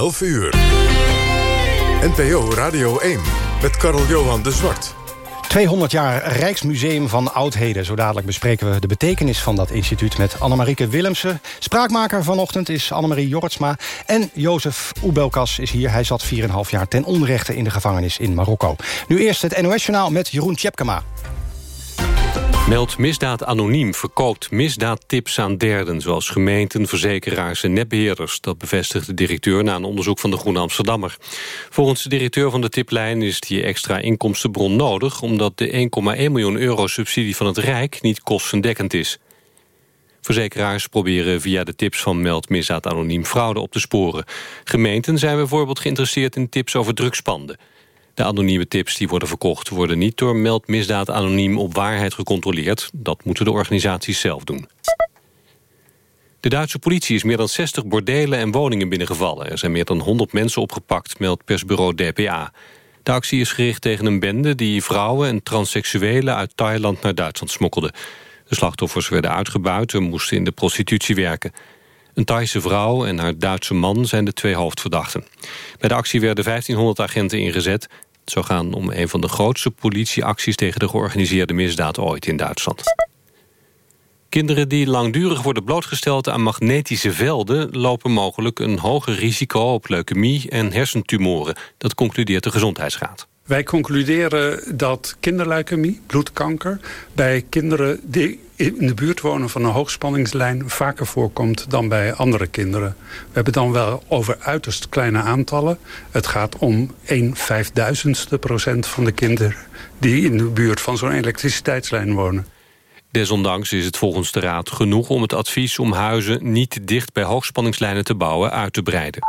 11 uur. NPO Radio 1 met Karel Johan de Zwart. 200 jaar Rijksmuseum van Oudheden. Zo dadelijk bespreken we de betekenis van dat instituut... met Annemarieke Willemsen. Spraakmaker vanochtend is Annemarie Jortsma. En Jozef Oebelkas is hier. Hij zat 4,5 jaar ten onrechte in de gevangenis in Marokko. Nu eerst het NOS-journaal met Jeroen Tjepkema. Meld misdaad anoniem verkoopt misdaadtips aan derden... zoals gemeenten, verzekeraars en netbeheerders. Dat bevestigt de directeur na een onderzoek van de Groene Amsterdammer. Volgens de directeur van de tiplijn is die extra inkomstenbron nodig... omdat de 1,1 miljoen euro subsidie van het Rijk niet kostendekkend is. Verzekeraars proberen via de tips van Meld Misdaad Anoniem fraude op te sporen. Gemeenten zijn bijvoorbeeld geïnteresseerd in tips over drugspanden... De anonieme tips die worden verkocht worden niet door Meld Misdaad Anoniem op waarheid gecontroleerd. Dat moeten de organisaties zelf doen. De Duitse politie is meer dan 60 bordelen en woningen binnengevallen. Er zijn meer dan 100 mensen opgepakt, meldt persbureau DPA. De actie is gericht tegen een bende die vrouwen en transseksuelen uit Thailand naar Duitsland smokkelde. De slachtoffers werden uitgebuit en moesten in de prostitutie werken. Een Thaise vrouw en haar Duitse man zijn de twee hoofdverdachten. Bij de actie werden 1500 agenten ingezet. Zou gaan om een van de grootste politieacties... tegen de georganiseerde misdaad ooit in Duitsland. Kinderen die langdurig worden blootgesteld aan magnetische velden... lopen mogelijk een hoger risico op leukemie en hersentumoren. Dat concludeert de Gezondheidsraad. Wij concluderen dat kinderleukemie, bloedkanker... bij kinderen die in de buurt wonen van een hoogspanningslijn... vaker voorkomt dan bij andere kinderen. We hebben dan wel over uiterst kleine aantallen. Het gaat om 1 vijfduizendste procent van de kinderen... die in de buurt van zo'n elektriciteitslijn wonen. Desondanks is het volgens de Raad genoeg om het advies om huizen... niet dicht bij hoogspanningslijnen te bouwen uit te breiden.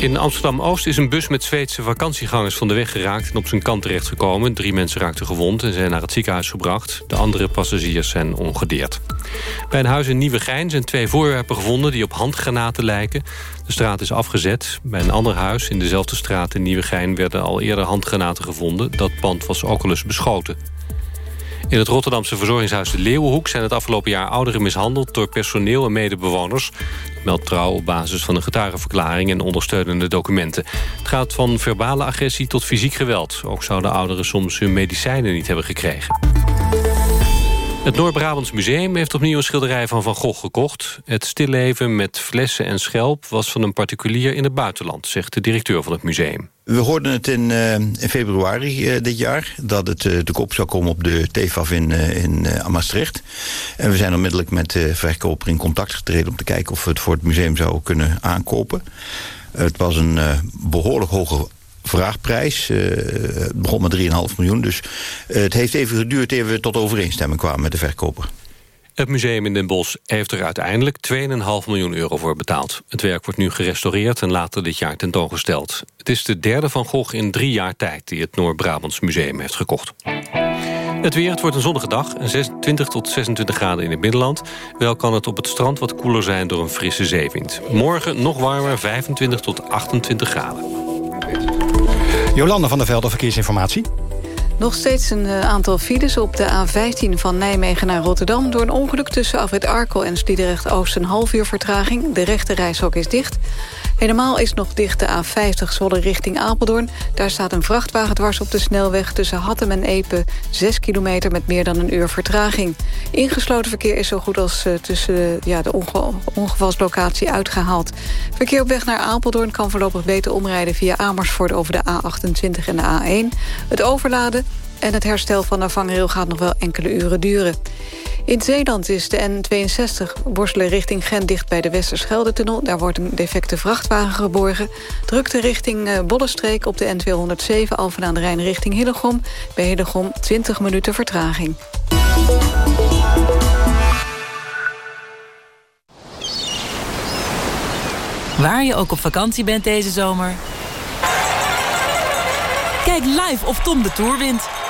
In Amsterdam-Oost is een bus met Zweedse vakantiegangers van de weg geraakt... en op zijn kant terechtgekomen. Drie mensen raakten gewond en zijn naar het ziekenhuis gebracht. De andere passagiers zijn ongedeerd. Bij een huis in Nieuwegein zijn twee voorwerpen gevonden... die op handgranaten lijken. De straat is afgezet. Bij een ander huis in dezelfde straat in Nieuwegein... werden al eerder handgranaten gevonden. Dat pand was ook al eens beschoten. In het Rotterdamse verzorgingshuis de Leeuwenhoek... zijn het afgelopen jaar ouderen mishandeld door personeel en medebewoners. meldt trouw op basis van een getuigenverklaring en ondersteunende documenten. Het gaat van verbale agressie tot fysiek geweld. Ook zouden ouderen soms hun medicijnen niet hebben gekregen. Het Noord-Brabants Museum heeft opnieuw een schilderij van Van Gogh gekocht. Het stilleven met flessen en schelp was van een particulier in het buitenland... zegt de directeur van het museum. We hoorden het in, uh, in februari uh, dit jaar... dat het uh, te koop zou komen op de TFAF in, in Maastricht. En we zijn onmiddellijk met de verkoper in contact getreden... om te kijken of we het voor het museum zouden kunnen aankopen. Het was een behoorlijk hoge vraagprijs. het begon met 3,5 miljoen. Dus het heeft even geduurd eer we tot overeenstemming kwamen met de verkoper. Het museum in Den Bosch heeft er uiteindelijk 2,5 miljoen euro voor betaald. Het werk wordt nu gerestaureerd en later dit jaar tentoongesteld. Het is de derde van Gogh in drie jaar tijd... die het Noord-Brabants Museum heeft gekocht. Het weer, het wordt een zonnige dag, 20 tot 26 graden in het binnenland. Wel kan het op het strand wat koeler zijn door een frisse zeewind. Morgen nog warmer, 25 tot 28 graden. Jolanda van der Velde, verkeersinformatie. Nog steeds een eh, aantal files op de A15 van Nijmegen naar Rotterdam. Door een ongeluk tussen Afrit Arkel en Sliedrecht-Oost een half uur vertraging. De rechte reishok is dicht. Helemaal is nog dicht de A50 Zwolle richting Apeldoorn. Daar staat een vrachtwagen dwars op de snelweg tussen Hattem en Epe. 6 kilometer met meer dan een uur vertraging. Ingesloten verkeer is zo goed als uh, tussen ja, de ongevalslocatie uitgehaald. Verkeer op weg naar Apeldoorn kan voorlopig beter omrijden... via Amersfoort over de A28 en de A1. Het overladen en het herstel van de vangrail gaat nog wel enkele uren duren. In Zeeland is de N62 worstelen richting Gent dicht bij de Westerschelde-tunnel. Daar wordt een defecte vrachtwagen geborgen. Drukte richting uh, Bollestreek op de N207 Alphen aan de Rijn richting Hillegom. Bij Hillegom 20 minuten vertraging. Waar je ook op vakantie bent deze zomer... Kijk live of Tom de Tour wint...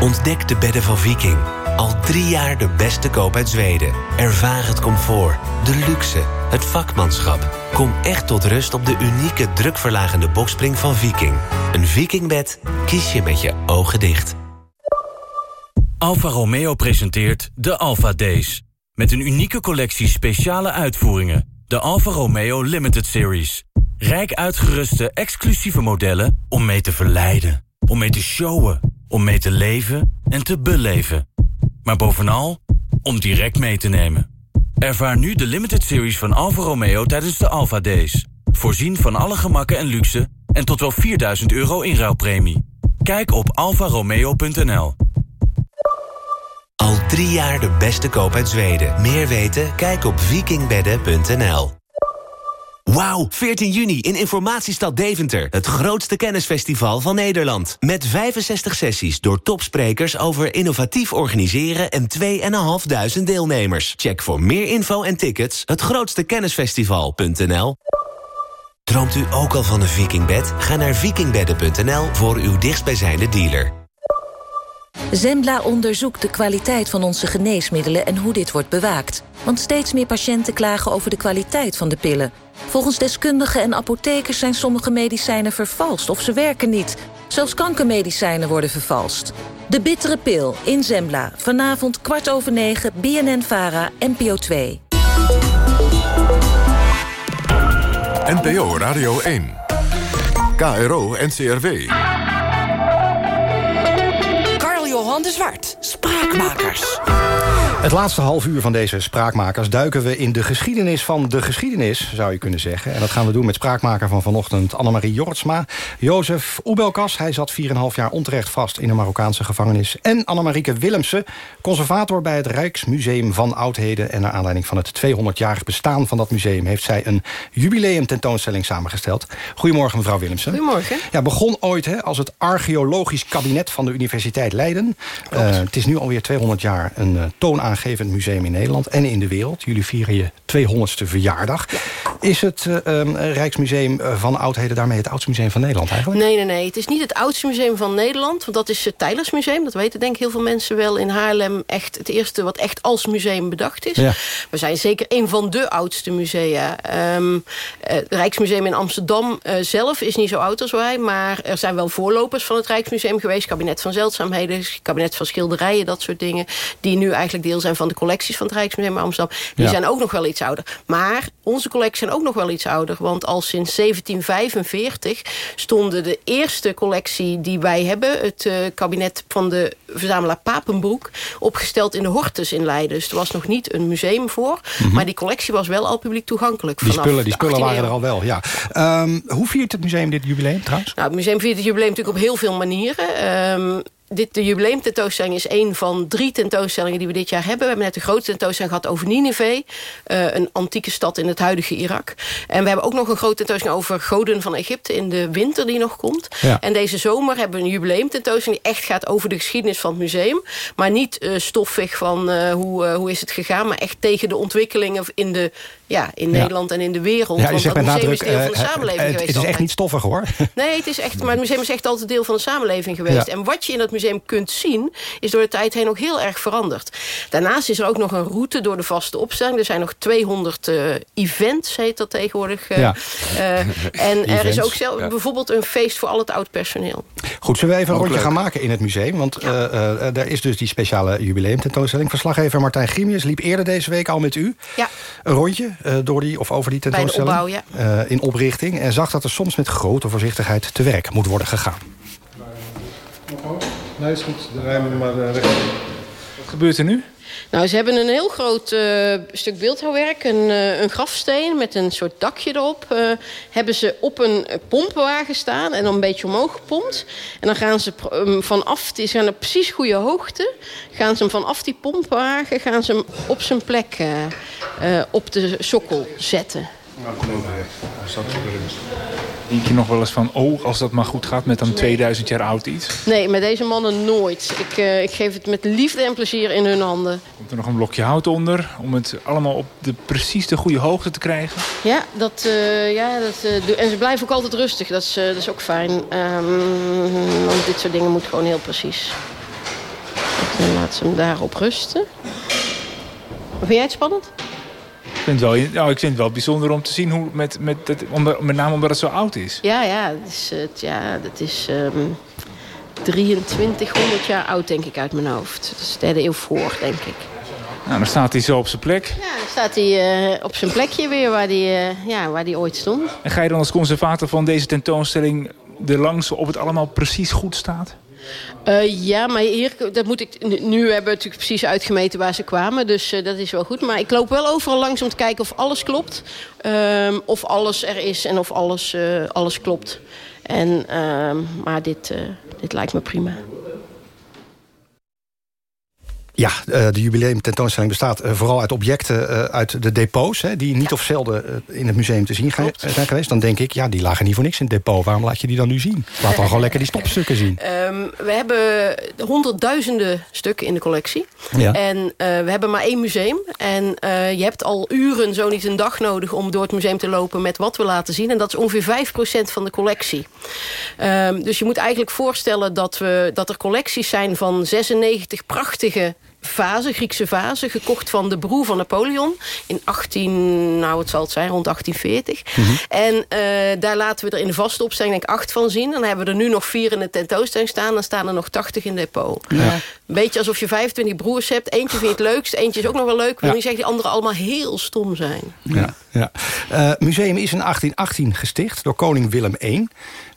Ontdek de bedden van Viking. Al drie jaar de beste koop uit Zweden. Ervaar het comfort, de luxe, het vakmanschap. Kom echt tot rust op de unieke drukverlagende bokspring van Viking. Een Vikingbed kies je met je ogen dicht. Alfa Romeo presenteert de Alfa Days. Met een unieke collectie speciale uitvoeringen. De Alfa Romeo Limited Series. Rijk uitgeruste exclusieve modellen om mee te verleiden. Om mee te showen. Om mee te leven en te beleven. Maar bovenal om direct mee te nemen. Ervaar nu de limited series van Alfa Romeo tijdens de Alfa Days. Voorzien van alle gemakken en luxe en tot wel 4000 euro inruilpremie. Kijk op alfaromeo.nl. Al drie jaar de beste koop uit Zweden. Meer weten? Kijk op vikingbedden.nl. Wauw, 14 juni in Informatiestad Deventer. Het grootste kennisfestival van Nederland. Met 65 sessies door topsprekers over innovatief organiseren... en 2.500 deelnemers. Check voor meer info en tickets hetgrootstekennisfestival.nl. Droomt u ook al van een vikingbed? Ga naar vikingbedden.nl voor uw dichtstbijzijnde dealer. Zembla onderzoekt de kwaliteit van onze geneesmiddelen en hoe dit wordt bewaakt. Want steeds meer patiënten klagen over de kwaliteit van de pillen. Volgens deskundigen en apothekers zijn sommige medicijnen vervalst of ze werken niet. Zelfs kankermedicijnen worden vervalst. De bittere pil in Zembla. Vanavond kwart over negen, BNN-VARA, NPO 2. NPO Radio 1. KRO NCRW. Carl-Johan de Zwart. Spraakmakers. Het laatste half uur van deze Spraakmakers duiken we in de geschiedenis van de geschiedenis, zou je kunnen zeggen. En dat gaan we doen met spraakmaker van vanochtend Annemarie Jortsma. Jozef Oebelkas, hij zat 4,5 jaar onterecht vast in een Marokkaanse gevangenis. En Annemarieke Willemsen, conservator bij het Rijksmuseum van Oudheden. En naar aanleiding van het 200-jarig bestaan van dat museum... heeft zij een jubileumtentoonstelling samengesteld. Goedemorgen, mevrouw Willemsen. Goedemorgen. Ja, begon ooit hè, als het archeologisch kabinet van de Universiteit Leiden. Uh, het is nu alweer 200 jaar een uh, toonaangevend museum in Nederland en in de wereld. Jullie vieren je 200ste verjaardag. Is het uh, um, Rijksmuseum van Oudheden daarmee het oudste museum van Nederland eigenlijk? Nee, nee, nee. Het is niet het oudste museum van Nederland. Want dat is het Tijlersmuseum. Dat weten denk ik heel veel mensen wel in Haarlem. Echt het eerste wat echt als museum bedacht is. Ja. We zijn zeker een van de oudste musea. Um, het Rijksmuseum in Amsterdam uh, zelf is niet zo oud als wij. Maar er zijn wel voorlopers van het Rijksmuseum geweest. Kabinet van Zeldzaamheden, kabinet van Schilderijen, dat soort dingen. Die nu eigenlijk deel zijn van de collecties van het Rijksmuseum Amsterdam. Die ja. zijn ook nog wel iets ouder. Maar onze collecties zijn ook nog wel iets ouder. Want al sinds 1745 stonden de eerste collectie die wij hebben... het uh, kabinet van de verzamelaar Papenbroek... opgesteld in de Hortus in Leiden. Dus er was nog niet een museum voor. Mm -hmm. Maar die collectie was wel al publiek toegankelijk. Die spullen, die spullen waren er al wel, ja. Um, hoe viert het museum dit jubileum trouwens? Nou, het museum viert het jubileum natuurlijk op heel veel manieren. Um, dit, de jubileumtentoonstelling is een van drie tentoonstellingen die we dit jaar hebben. We hebben net een grote tentoonstelling gehad over Nineveh. Uh, een antieke stad in het huidige Irak. En we hebben ook nog een grote tentoonstelling over goden van Egypte in de winter die nog komt. Ja. En deze zomer hebben we een jubileumtentoonstelling die echt gaat over de geschiedenis van het museum. Maar niet uh, stoffig van uh, hoe, hoe is het gegaan. Maar echt tegen de ontwikkelingen in, de, ja, in ja. Nederland en in de wereld. Ja, Want dat museum nadruk, is deel van de samenleving het, geweest. Het is altijd. echt niet stoffig hoor. Nee, het is echt, maar het museum is echt altijd deel van de samenleving geweest. Ja. En wat je in dat museum kunt zien, is door de tijd heen ook heel erg veranderd. Daarnaast is er ook nog een route door de vaste opstelling. Er zijn nog 200 uh, events, heet dat tegenwoordig. Uh, ja. uh, en er is ook zelf, ja. bijvoorbeeld een feest voor al het oud personeel. Goed, zullen we even een rondje leuk. gaan maken in het museum? Want ja. er is dus die speciale jubileumtentoonstelling. Verslaggever Martijn Grimius liep eerder deze week al met u. Ja. Een rondje door die, of over die tentoonstelling. Bij de opbouw, ja. in oprichting. En zag dat er soms met grote voorzichtigheid te werk moet worden gegaan. Nee, is goed. We maar recht. Wat gebeurt er nu? Nou, ze hebben een heel groot uh, stuk beeldhouwwerk, een, uh, een grafsteen met een soort dakje erop. Uh, hebben ze op een pompenwagen staan en dan een beetje omhoog gepompt. En dan gaan ze um, vanaf, die zijn op precies goede hoogte, gaan ze hem vanaf die pompenwagen gaan ze hem op zijn plek op de sokkel zetten. Nou, kom over. De rust. Denk je nog wel eens van, oh, als dat maar goed gaat met een 2000 jaar oud iets? Nee, met deze mannen nooit. Ik, uh, ik geef het met liefde en plezier in hun handen. Komt er nog een blokje hout onder om het allemaal op de precies de goede hoogte te krijgen? Ja, dat, uh, ja dat, uh, en ze blijven ook altijd rustig. Dat is, dat is ook fijn. Um, want dit soort dingen moet gewoon heel precies. dan laat ze hem daarop rusten. Vind jij het spannend? Ik vind, het wel, nou, ik vind het wel bijzonder om te zien hoe met, met, het, met name omdat het zo oud is. Ja, ja, dat is, het, ja, dat is um, 2300 jaar oud, denk ik, uit mijn hoofd. Dat is de derde eeuw voor, denk ik. Nou, dan staat hij zo op zijn plek. Ja, dan staat hij uh, op zijn plekje weer waar hij, uh, ja, waar hij ooit stond. En ga je dan als conservator van deze tentoonstelling er langs op het allemaal precies goed staat? Uh, ja, maar hier, dat moet ik, nu hebben we natuurlijk precies uitgemeten waar ze kwamen. Dus uh, dat is wel goed. Maar ik loop wel overal langs om te kijken of alles klopt. Uh, of alles er is en of alles, uh, alles klopt. En, ehm, maar dit, dit lijkt me prima. Ja, de jubileumtentoonstelling bestaat vooral uit objecten uit de depots... Hè, die niet of zelden in het museum te zien zijn geweest. Dan denk ik, ja, die lagen niet voor niks in het depot. Waarom laat je die dan nu zien? Laat dan gewoon lekker die stopstukken zien. Um, we hebben honderdduizenden stukken in de collectie. Ja. En uh, we hebben maar één museum. En uh, je hebt al uren, zo niet een dag nodig... om door het museum te lopen met wat we laten zien. En dat is ongeveer 5% van de collectie. Um, dus je moet eigenlijk voorstellen dat, we, dat er collecties zijn van 96 prachtige vazen, Griekse vazen, gekocht van de broer van Napoleon in 18, nou het zal het zijn, rond 1840. Mm -hmm. En uh, daar laten we er in de vaste opstelling denk ik acht van zien. Dan hebben we er nu nog vier in de tentoonstelling staan. Dan staan er nog 80 in depot. Ja. Een beetje alsof je 25 broers hebt. Eentje vind je het leukst, eentje is ook nog wel leuk. Wil ja. niet zeggen die anderen allemaal heel stom zijn. Ja, ja. Uh, museum is in 1818 gesticht door koning Willem I.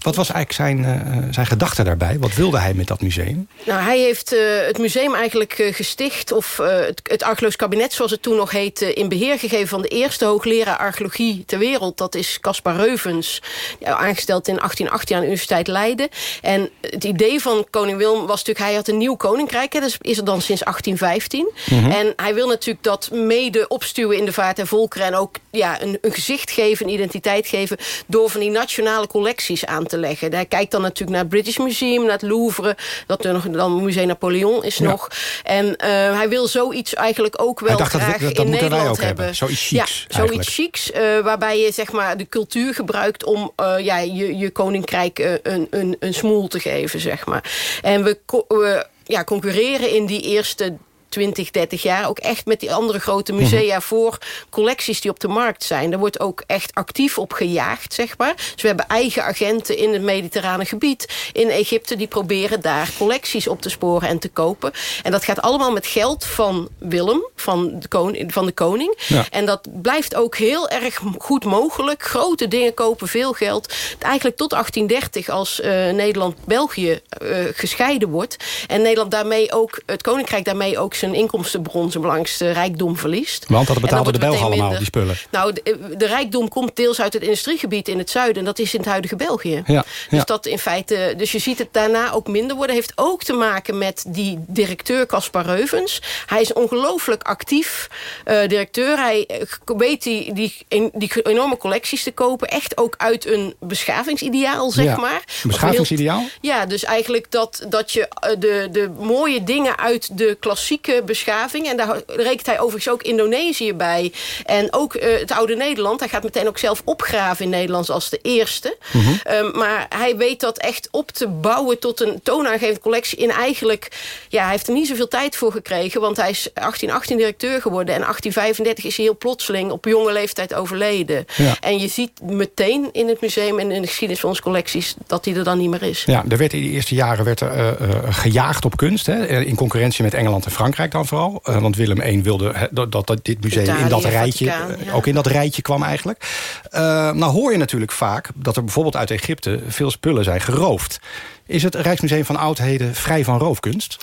Wat was eigenlijk zijn, uh, zijn gedachte daarbij? Wat wilde hij met dat museum? Nou, hij heeft uh, het museum eigenlijk uh, gesticht... of het, het archeologisch kabinet, zoals het toen nog heette... in beheer gegeven van de eerste hoogleraar archeologie ter wereld. Dat is Caspar Reuvens, aangesteld in 1818 aan de Universiteit Leiden. En het idee van koning Willem was natuurlijk... hij had een nieuw koninkrijk, hè, dat is er dan sinds 1815. Mm -hmm. En hij wil natuurlijk dat mede opstuwen in de vaart der volkeren... en ook ja, een, een gezicht geven, een identiteit geven... door van die nationale collecties aan te leggen. Hij kijkt dan natuurlijk naar het British Museum, naar het Louvre. Dat er nog dan Museum Napoleon is ja. nog. En uh, hij wil zoiets eigenlijk ook wel graag dat, dat in Nederland ook hebben. hebben. Zoiets chics. Ja, zoiets chics. Uh, waarbij je zeg maar de cultuur gebruikt om uh, ja, je, je koninkrijk een, een, een smoel te geven, zeg maar. En we, we ja, concurreren in die eerste 20, 30 jaar ook echt met die andere grote musea... -hmm. voor collecties die op de markt zijn. Daar wordt ook echt actief op gejaagd, zeg maar. Dus we hebben eigen agenten in het mediterrane gebied... in Egypte, die proberen daar collecties op te sporen en te kopen. En dat gaat allemaal met geld van Willem, van de koning. Van de koning. Ja. En dat blijft ook heel erg goed mogelijk. Grote dingen kopen, veel geld. Eigenlijk tot 1830 als uh, Nederland-België uh, gescheiden wordt. En Nederland daarmee ook, het koninkrijk daarmee ook zijn inkomstenbron, zijn belangrijkste rijkdom verliest. Want dat betaalden de Belgen allemaal, minder. die spullen. Nou, de, de, rijkdom komt deels uit het industriegebied in het zuiden. En dat is in het huidige België. Ja, dus, ja. dat in feite, dus je ziet het daarna ook minder worden. Heeft ook te maken met die directeur Caspar Reuvens. Hij is ongelooflijk actief uh, directeur. Hij weet die, die, die enorme collecties te kopen. Echt ook uit een beschavingsideaal, zeg ja. maar. Beschavingsideaal? Ja, dus eigenlijk dat, dat je de, de mooie dingen uit de klassieke beschaving... en daar rekent hij overigens ook Indonesië bij... en ook uh, het oude Nederland. Hij gaat meteen ook zelf opgraven in Nederlands als de eerste. Mm -hmm. um, maar hij weet dat echt op te bouwen tot een toonaangevende collectie... in eigenlijk, ja, hij heeft er niet zoveel tijd voor gekregen... want hij is 1818 directeur geworden... en 1835 is hij heel plotseling op jonge leeftijd overleden. Ja. En je ziet meteen in het museum en in de geschiedenis van onze collecties... dat hij er dan niet meer is. Ja, er werd in de eerste jaren werd er, uh, uh, gejaagd op kunst. Hè, in concurrentie met Engeland en Frankrijk dan vooral. Uh, want Willem I wilde he, dat, dat, dit museum Italië, in dat rijtje, Vaticaan, ja. ook in dat rijtje kwam eigenlijk. nou hoor je natuurlijk vaak dat er bijvoorbeeld uit Egypte... veel spullen zijn geroofd. Is het Rijksmuseum van Oudheden vrij van roofkunst?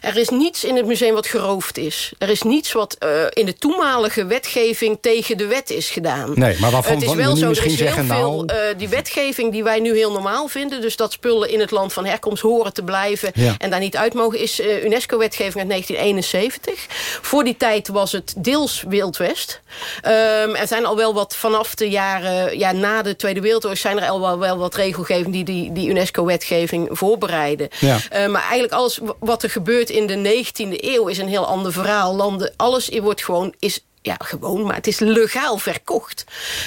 Er is niets in het museum wat geroofd is. Er is niets wat uh, in de toenmalige wetgeving tegen de wet is gedaan. Nee, maar waarvan het is wel zo, misschien er is heel zeggen, veel, nou... uh, die wetgeving die wij nu heel normaal vinden... dus dat spullen in het land van herkomst horen te blijven... Ja. en daar niet uit mogen, is uh, UNESCO-wetgeving uit 1971. Voor die tijd was het deels Wild West. Um, er zijn al wel wat vanaf de jaren... ja, na de Tweede Wereldoorlog zijn er al wel, wel wat regelgeving... die die, die UNESCO-wetgeving voorbereiden. Ja. Uh, maar eigenlijk alles wat er gebeurt in de 19e eeuw is een heel ander verhaal. Landen, alles wordt gewoon is ja, gewoon, maar het is legaal verkocht.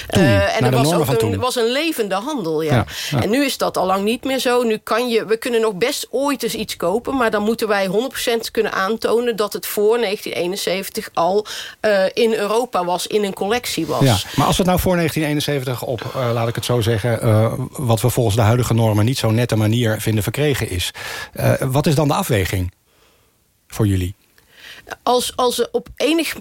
Toen, Uh, en er de was ook een, was een levende handel, ja. Ja, ja. En nu is dat al lang niet meer zo. Nu kan je, we kunnen nog best ooit eens iets kopen... maar dan moeten wij 100% kunnen aantonen... dat het voor 1971 al eh, in Europa was, in een collectie was. Ja, maar als het nou voor 1971 op, eh, laat ik het zo zeggen... eh, wat we volgens de huidige normen niet zo nette manier vinden verkregen is... eh, wat is dan de afweging voor jullie? Als, als er op enig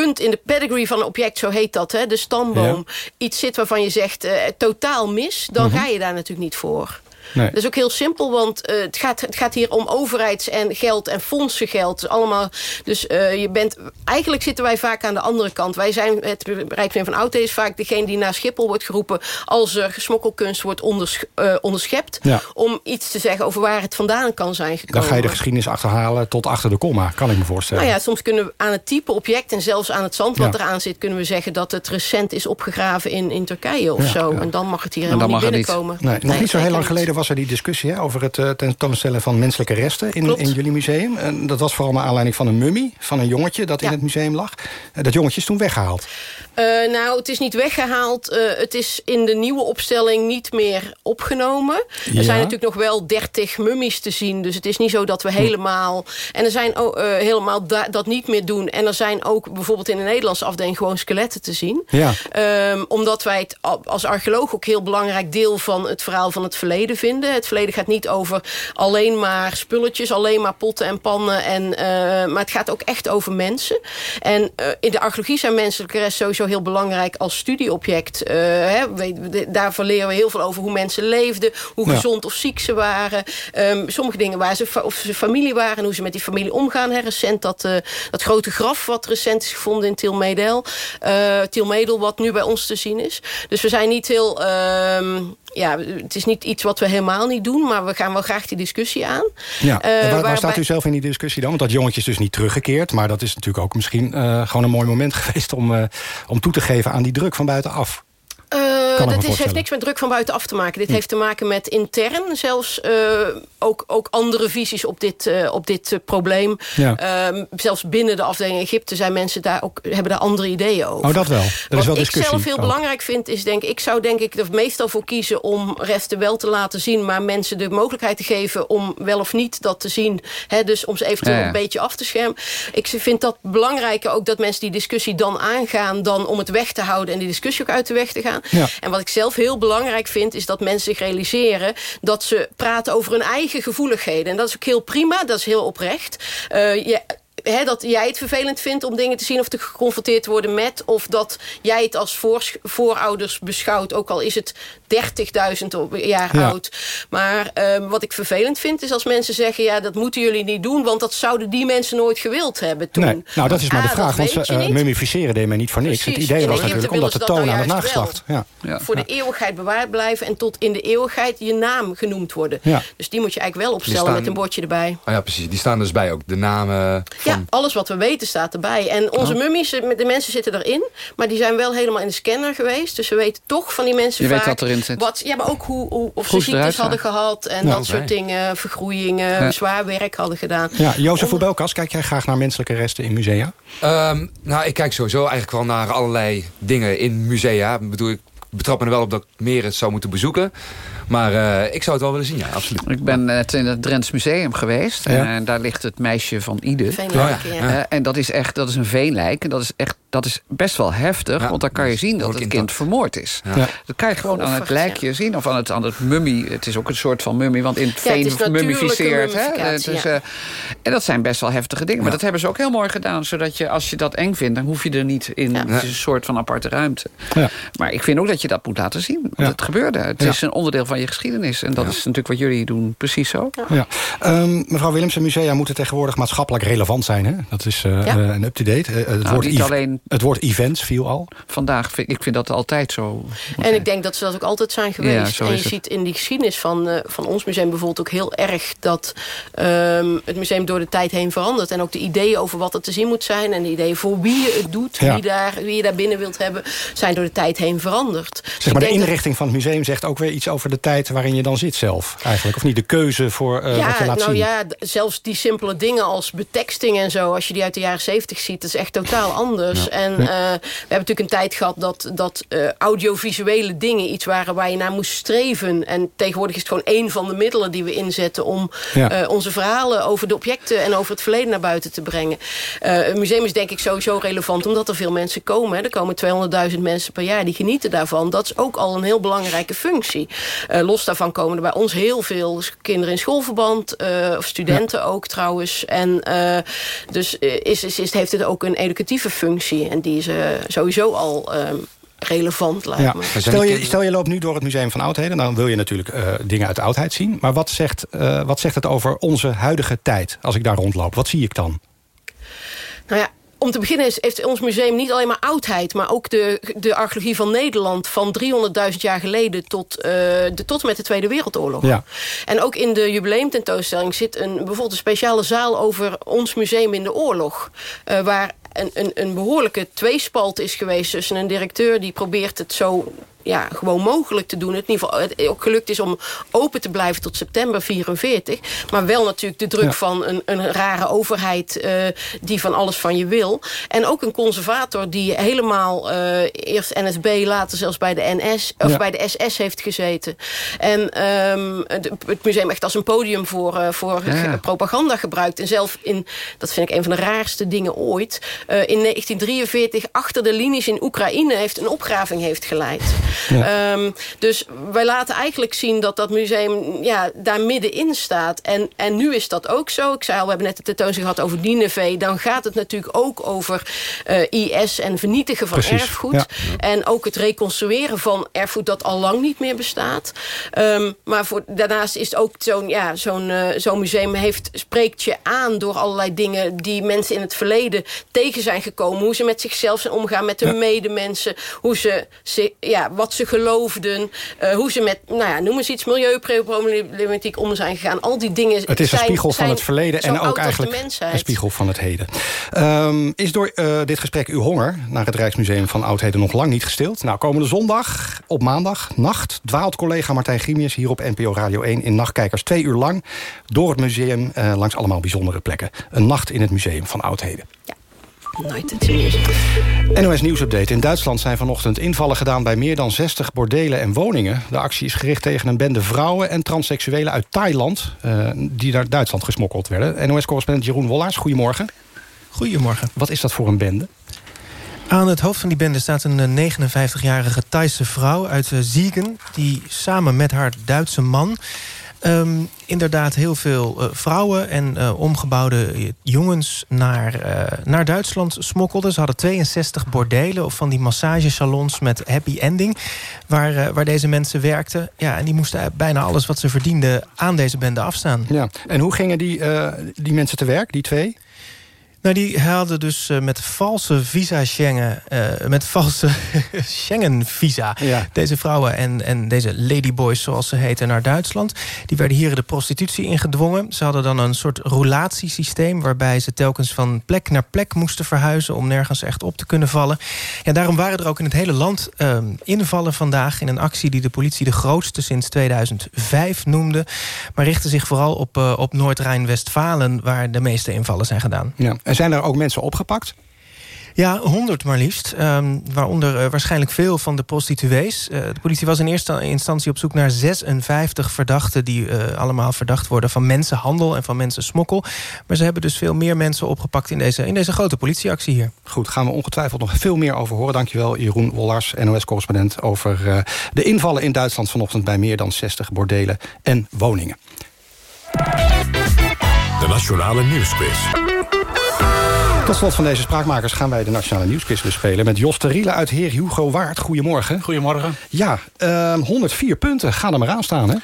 punt in de pedigree van een object, zo heet dat, hè, de stamboom... iets zit waarvan je zegt eh, totaal mis, dan Mhm. ga je daar natuurlijk niet voor. Nee. Dat is ook heel simpel, want eh, het, gaat, het gaat hier om overheids- en geld en fondsengeld. Dus allemaal, dus eh, je bent, eigenlijk zitten wij vaak aan de andere kant. Wij zijn, het Rijksmuseum van Oud is vaak degene die naar Schiphol wordt geroepen... als er smokkelkunst wordt onders, eh, onderschept... Ja. om iets te zeggen over waar het vandaan kan zijn gekomen. Dan ga je de geschiedenis achterhalen tot achter de komma, kan ik me voorstellen. Nou ja, soms kunnen we aan het type object en zelfs aan het zand wat Ja. eraan zit... kunnen we zeggen dat het recent is opgegraven in, in Turkije of Ja, zo. ja. En dan mag het hier helemaal niet mag het niet. binnenkomen. Nee, nog niet zo heel lang geleden was er die discussie hè, over het eh, tentoonstellen van menselijke resten in, in jullie museum. En dat was vooral naar aanleiding van een mummie van een jongetje dat in het museum lag. Eh, dat jongetje is toen weggehaald. Eh, nou, het is niet weggehaald. Eh, het is in de nieuwe opstelling niet meer opgenomen. Er zijn natuurlijk nog wel dertig mummies te zien. Dus het is niet zo dat we Hm. helemaal... En er zijn ook, eh, helemaal da- dat niet meer doen. En er zijn ook bijvoorbeeld in de Nederlandse afdeling... gewoon skeletten te zien. Ja. Ehm, omdat wij het als archeoloog ook heel belangrijk deel van het verhaal van het verleden vinden. Het verleden gaat niet over alleen maar spulletjes, alleen maar potten en pannen. En, maar het gaat ook echt over mensen. En in de archeologie zijn menselijke resten sowieso heel belangrijk als studieobject. Eh, hè, we- leren we heel veel over hoe mensen leefden, hoe Ja. gezond of ziek ze waren. Ehm, sommige dingen waar ze, of ze familie waren en hoe ze met die familie omgaan. Hè. Recent dat, eh, dat grote graf wat recent is gevonden in Tilmedel. eh Tilmedel, wat nu bij ons te zien is. Dus we zijn niet heel... ehm, ja, het is niet iets wat we helemaal niet doen, maar we gaan wel graag die discussie aan. Ja. Eh, En waar, waar waarbij- staat u zelf in die discussie dan? Want dat jongetje is dus niet teruggekeerd. Maar dat is natuurlijk ook misschien eh, gewoon een mooi moment geweest... om, eh, om toe te geven aan die druk van buitenaf. Dat is, heeft niks met druk van buitenaf te maken. Dit Hm. heeft te maken met intern zelfs eh, ook, ook andere visies op dit, eh, op dit eh, probleem. Ja. Ehm, zelfs binnen de afdeling Egypte zijn mensen daar ook, hebben daar andere ideeën over. Oh, dat wel. Er is Wat wel ik discussie. zelf heel ook. belangrijk vind, is denk ik... ik zou denk ik er meestal voor kiezen om resten wel te laten zien... maar mensen de mogelijkheid te geven om wel of niet dat te zien. Hè, dus om ze eventueel Ja, ja. een beetje af te schermen. Ik vind dat belangrijker ook dat mensen die discussie dan aangaan... dan om het weg te houden en die discussie ook uit de weg te gaan. Ja. En wat ik zelf heel belangrijk vind... is dat mensen zich realiseren dat ze praten over hun eigen gevoeligheden. En dat is ook heel prima, dat is heel oprecht. Eh, je, hè, dat jij het vervelend vindt om dingen te zien of te geconfronteerd te worden met... of dat jij het als voorouders beschouwt, ook al is het 30.000 op- jaar Ja. oud. Maar ehm, wat ik vervelend vind is als mensen zeggen... ja, dat moeten jullie niet doen, want dat zouden die mensen nooit gewild hebben toen. Nee, nou, dat is maar de Ah, vraag. Want ze niet. mummificeren deed men niet voor niks. Precies. Het idee was natuurlijk om dat te willen ze dat tonen aan het nageslacht. Ja. voor de eeuwigheid bewaard blijven... en tot in de eeuwigheid je naam genoemd worden. Ja. Dus die moet je eigenlijk wel opstellen staan- met een bordje erbij. Oh ja, precies. Die staan dus bij ook. De namen van... Ja, alles wat we weten staat erbij. En onze Oh. mummies, eh, de mensen zitten erin... maar die zijn wel helemaal in de scanner geweest. Dus we weten toch van die mensen Je weet vaak... wat erin zit. Wat, ja, maar ook hoe, hoe, of Hoe ze ziektes hadden gehad... en dat soort dingen, vergroeiingen, Ja. zwaar werk hadden gedaan. Ja, Jozef Voebelkas, kijk jij graag naar menselijke resten in musea? Ehm, nou, ik kijk sowieso eigenlijk wel naar allerlei dingen in musea. Ik bedoel, ik betrap me er wel op dat ik meer het zou moeten bezoeken. Maar eh, ik zou het wel willen zien, ja, absoluut. Ik ben net in het Drents Museum geweest. Ja. En daar ligt het meisje van Ide. Veenlijken, Oh ja. Eh, en dat is echt, dat is een veenlijk. En dat is echt, dat is best wel heftig. want dan kan je zien dat het kind vermoord is. Ja. Dat kan je gewoon aan het lijkje zien. Of aan het, aan het mummie. Het is ook een soort van mummie. Want in het Ja, het veen is natuurlijke mummificeert. Hè? Dus, ja. eh, en dat zijn best wel heftige dingen. Maar dat hebben ze ook heel mooi gedaan. Zodat je, als je dat eng vindt, dan hoef je er niet in. Het is een soort van aparte ruimte. Ja. Maar ik vind ook dat je dat moet laten zien. Want Ja. het gebeurde. Het Ja. is een onderdeel van je geschiedenis. En dat is natuurlijk wat jullie doen precies zo. Ja. Ehm, mevrouw Willemsen, musea moeten tegenwoordig maatschappelijk relevant zijn. Hè? Dat is eh, Ja. eh, een up-to-date. Eh, het, Nou, woord niet alleen- het woord events viel al. Vandaag, vind, ik vind dat altijd zo. En ik denk dat ze dat ook altijd zijn geweest. En je het. ziet in die geschiedenis van, eh, van ons museum bijvoorbeeld ook heel erg... dat ehm, het museum door de tijd heen verandert. En ook de ideeën over wat er te zien moet zijn... en de ideeën voor wie je het doet, Ja. wie, daar, wie je daar binnen wilt hebben... zijn door de tijd heen veranderd. Zeg maar, de dat- inrichting van het museum zegt ook weer iets over de tijd waarin je dan zit zelf. Eigenlijk. Of niet de keuze voor eh, wat je laat nou zien. ja, zelfs die simpele dingen als beteksting en zo... als je die uit de jaren zeventig ziet, dat is echt totaal anders. En we hebben natuurlijk een tijd gehad dat, dat audiovisuele dingen iets waren waar je naar moest streven. En tegenwoordig is het gewoon één van de middelen die we inzetten om onze verhalen over de objecten en over het verleden naar buiten te brengen. een museum is denk ik sowieso relevant omdat er veel mensen komen. Hè. Er komen 200.000 mensen per jaar die genieten daarvan. Dat is ook al een heel belangrijke functie. Los daarvan komen er bij ons heel veel kinderen in schoolverband. of studenten ook trouwens. En dus is, is, is, heeft het ook een educatieve functie. En die is sowieso al... Ehm, relevant lijkt ja. me. Stel je, stel je loopt nu door het Museum van Oudheden... dan wil je natuurlijk dingen uit de oudheid zien. Maar wat zegt, wat zegt het over onze huidige tijd als ik daar rondloop? Wat zie ik dan? Nou ja, om te beginnen is, heeft ons museum niet alleen maar oudheid... maar ook de, de archeologie van Nederland van 300.000 jaar geleden... Tot, uh, de, tot en met de Tweede Wereldoorlog. Ja. En ook in de jubileumtentoonstelling zit een, bijvoorbeeld een speciale zaal... over ons museum in de oorlog. Uh, waar een, een, een behoorlijke tweespalt is geweest tussen een directeur... die probeert het zo ja, gewoon mogelijk te doen. Het, in ieder geval, het ook gelukt is om open te blijven tot september 44. Maar wel natuurlijk de druk van een, een rare overheid... Uh, die van alles van je wil. En ook een conservator die helemaal uh, eerst NSB... later zelfs bij de NS of bij de SS heeft gezeten. En um, het museum echt als een podium voor, uh, voor ja. propaganda gebruikt. En zelf in, dat vind ik een van de raarste dingen ooit... in 1943 achter de linies in Oekraïne heeft een opgraving heeft geleid. Ehm, dus wij laten eigenlijk zien dat dat museum ja, daar middenin staat. En, en nu is dat ook zo. Ik zei al, we hebben net de tentoonstelling gehad over Nineveh. Dan gaat het natuurlijk ook over uh, eh, IS en vernietigen van erfgoed. En ook het reconstrueren van erfgoed dat al lang niet meer bestaat. Um, maar voor, daarnaast is het ook zo'n ja, zo'n uh, zo'n museum heeft, spreekt je aan door allerlei dingen die mensen in het verleden tegen zijn gekomen. Hoe ze met zichzelf zijn omgaan, met hun medemensen. Hoe ze, ze ja, wat ze geloofden. Uh, hoe ze met, nou ja, noem eens iets, milieuproblematiek om zijn gegaan. Al die dingen Het is een spiegel van het verleden en ook eigenlijk een spiegel van het heden. Um, is door uh, dit gesprek uw honger naar het Rijksmuseum van Oudheden nog lang niet gestild? Nou, komende zondag, op maandag, nacht, dwaalt collega Martijn Grimius hier op NPO Radio 1 in Nachtkijkers twee uur lang door het museum uh, langs allemaal bijzondere plekken. Een nacht in het Museum van Oudheden. Ja. Nooit het nieuws. NOS Nieuwsupdate. In Duitsland zijn vanochtend invallen gedaan bij meer dan 60 bordelen en woningen. De actie is gericht tegen een bende vrouwen en transseksuelen uit Thailand... Uh, die naar Duitsland gesmokkeld werden. NOS-correspondent Jeroen Wollaars, goedemorgen. Goedemorgen. Wat is dat voor een bende? Aan het hoofd van die bende staat een 59-jarige Thaise vrouw uit Ziegen... die samen met haar Duitse man Um, inderdaad heel veel uh, vrouwen en uh, omgebouwde jongens naar, uh, naar Duitsland smokkelden. Ze hadden 62 bordelen of van die massagesalons met happy ending... waar, waar deze mensen werkten. Ja, en die moesten bijna alles wat ze verdienden aan deze bende afstaan. Ja. En hoe gingen die, die mensen te werk, die twee? Nou, die haalden dus uh, met valse visa Schengen, uh, met valse Schengen visa, ja. deze vrouwen en, en deze ladyboys zoals ze heten naar Duitsland. Die werden hier de prostitutie ingedwongen. Ze hadden dan een soort roulatiesysteem waarbij ze telkens van plek naar plek moesten verhuizen om nergens echt op te kunnen vallen. Ja, daarom waren er ook in het hele land uh, invallen vandaag in een actie die de politie de grootste sinds 2005 noemde. Maar richtte zich vooral op, uh, op Noord-Rijn-Westfalen waar de meeste invallen zijn gedaan. Ja. En zijn er ook mensen opgepakt? Ja, 100 maar liefst. Um, waaronder uh, waarschijnlijk veel van de prostituees. Uh, de politie was in eerste instantie op zoek naar 56 verdachten... die uh, allemaal verdacht worden van mensenhandel en van mensensmokkel. Maar ze hebben dus veel meer mensen opgepakt in deze, in deze grote politieactie hier. Goed, gaan we ongetwijfeld nog veel meer over horen. Dankjewel, Jeroen Wollars, NOS-correspondent... over de invallen in Duitsland vanochtend... bij meer dan 60 bordelen en woningen. De Nationale Nieuwsquiz. Tot slot van deze spraakmakers gaan wij de Nationale Nieuwsquiz bespelen... met Jos Teriele uit Heer Hugo Waard. Goedemorgen. Goedemorgen. Ja, uh, 104 punten. Ga er maar aan staan, hè?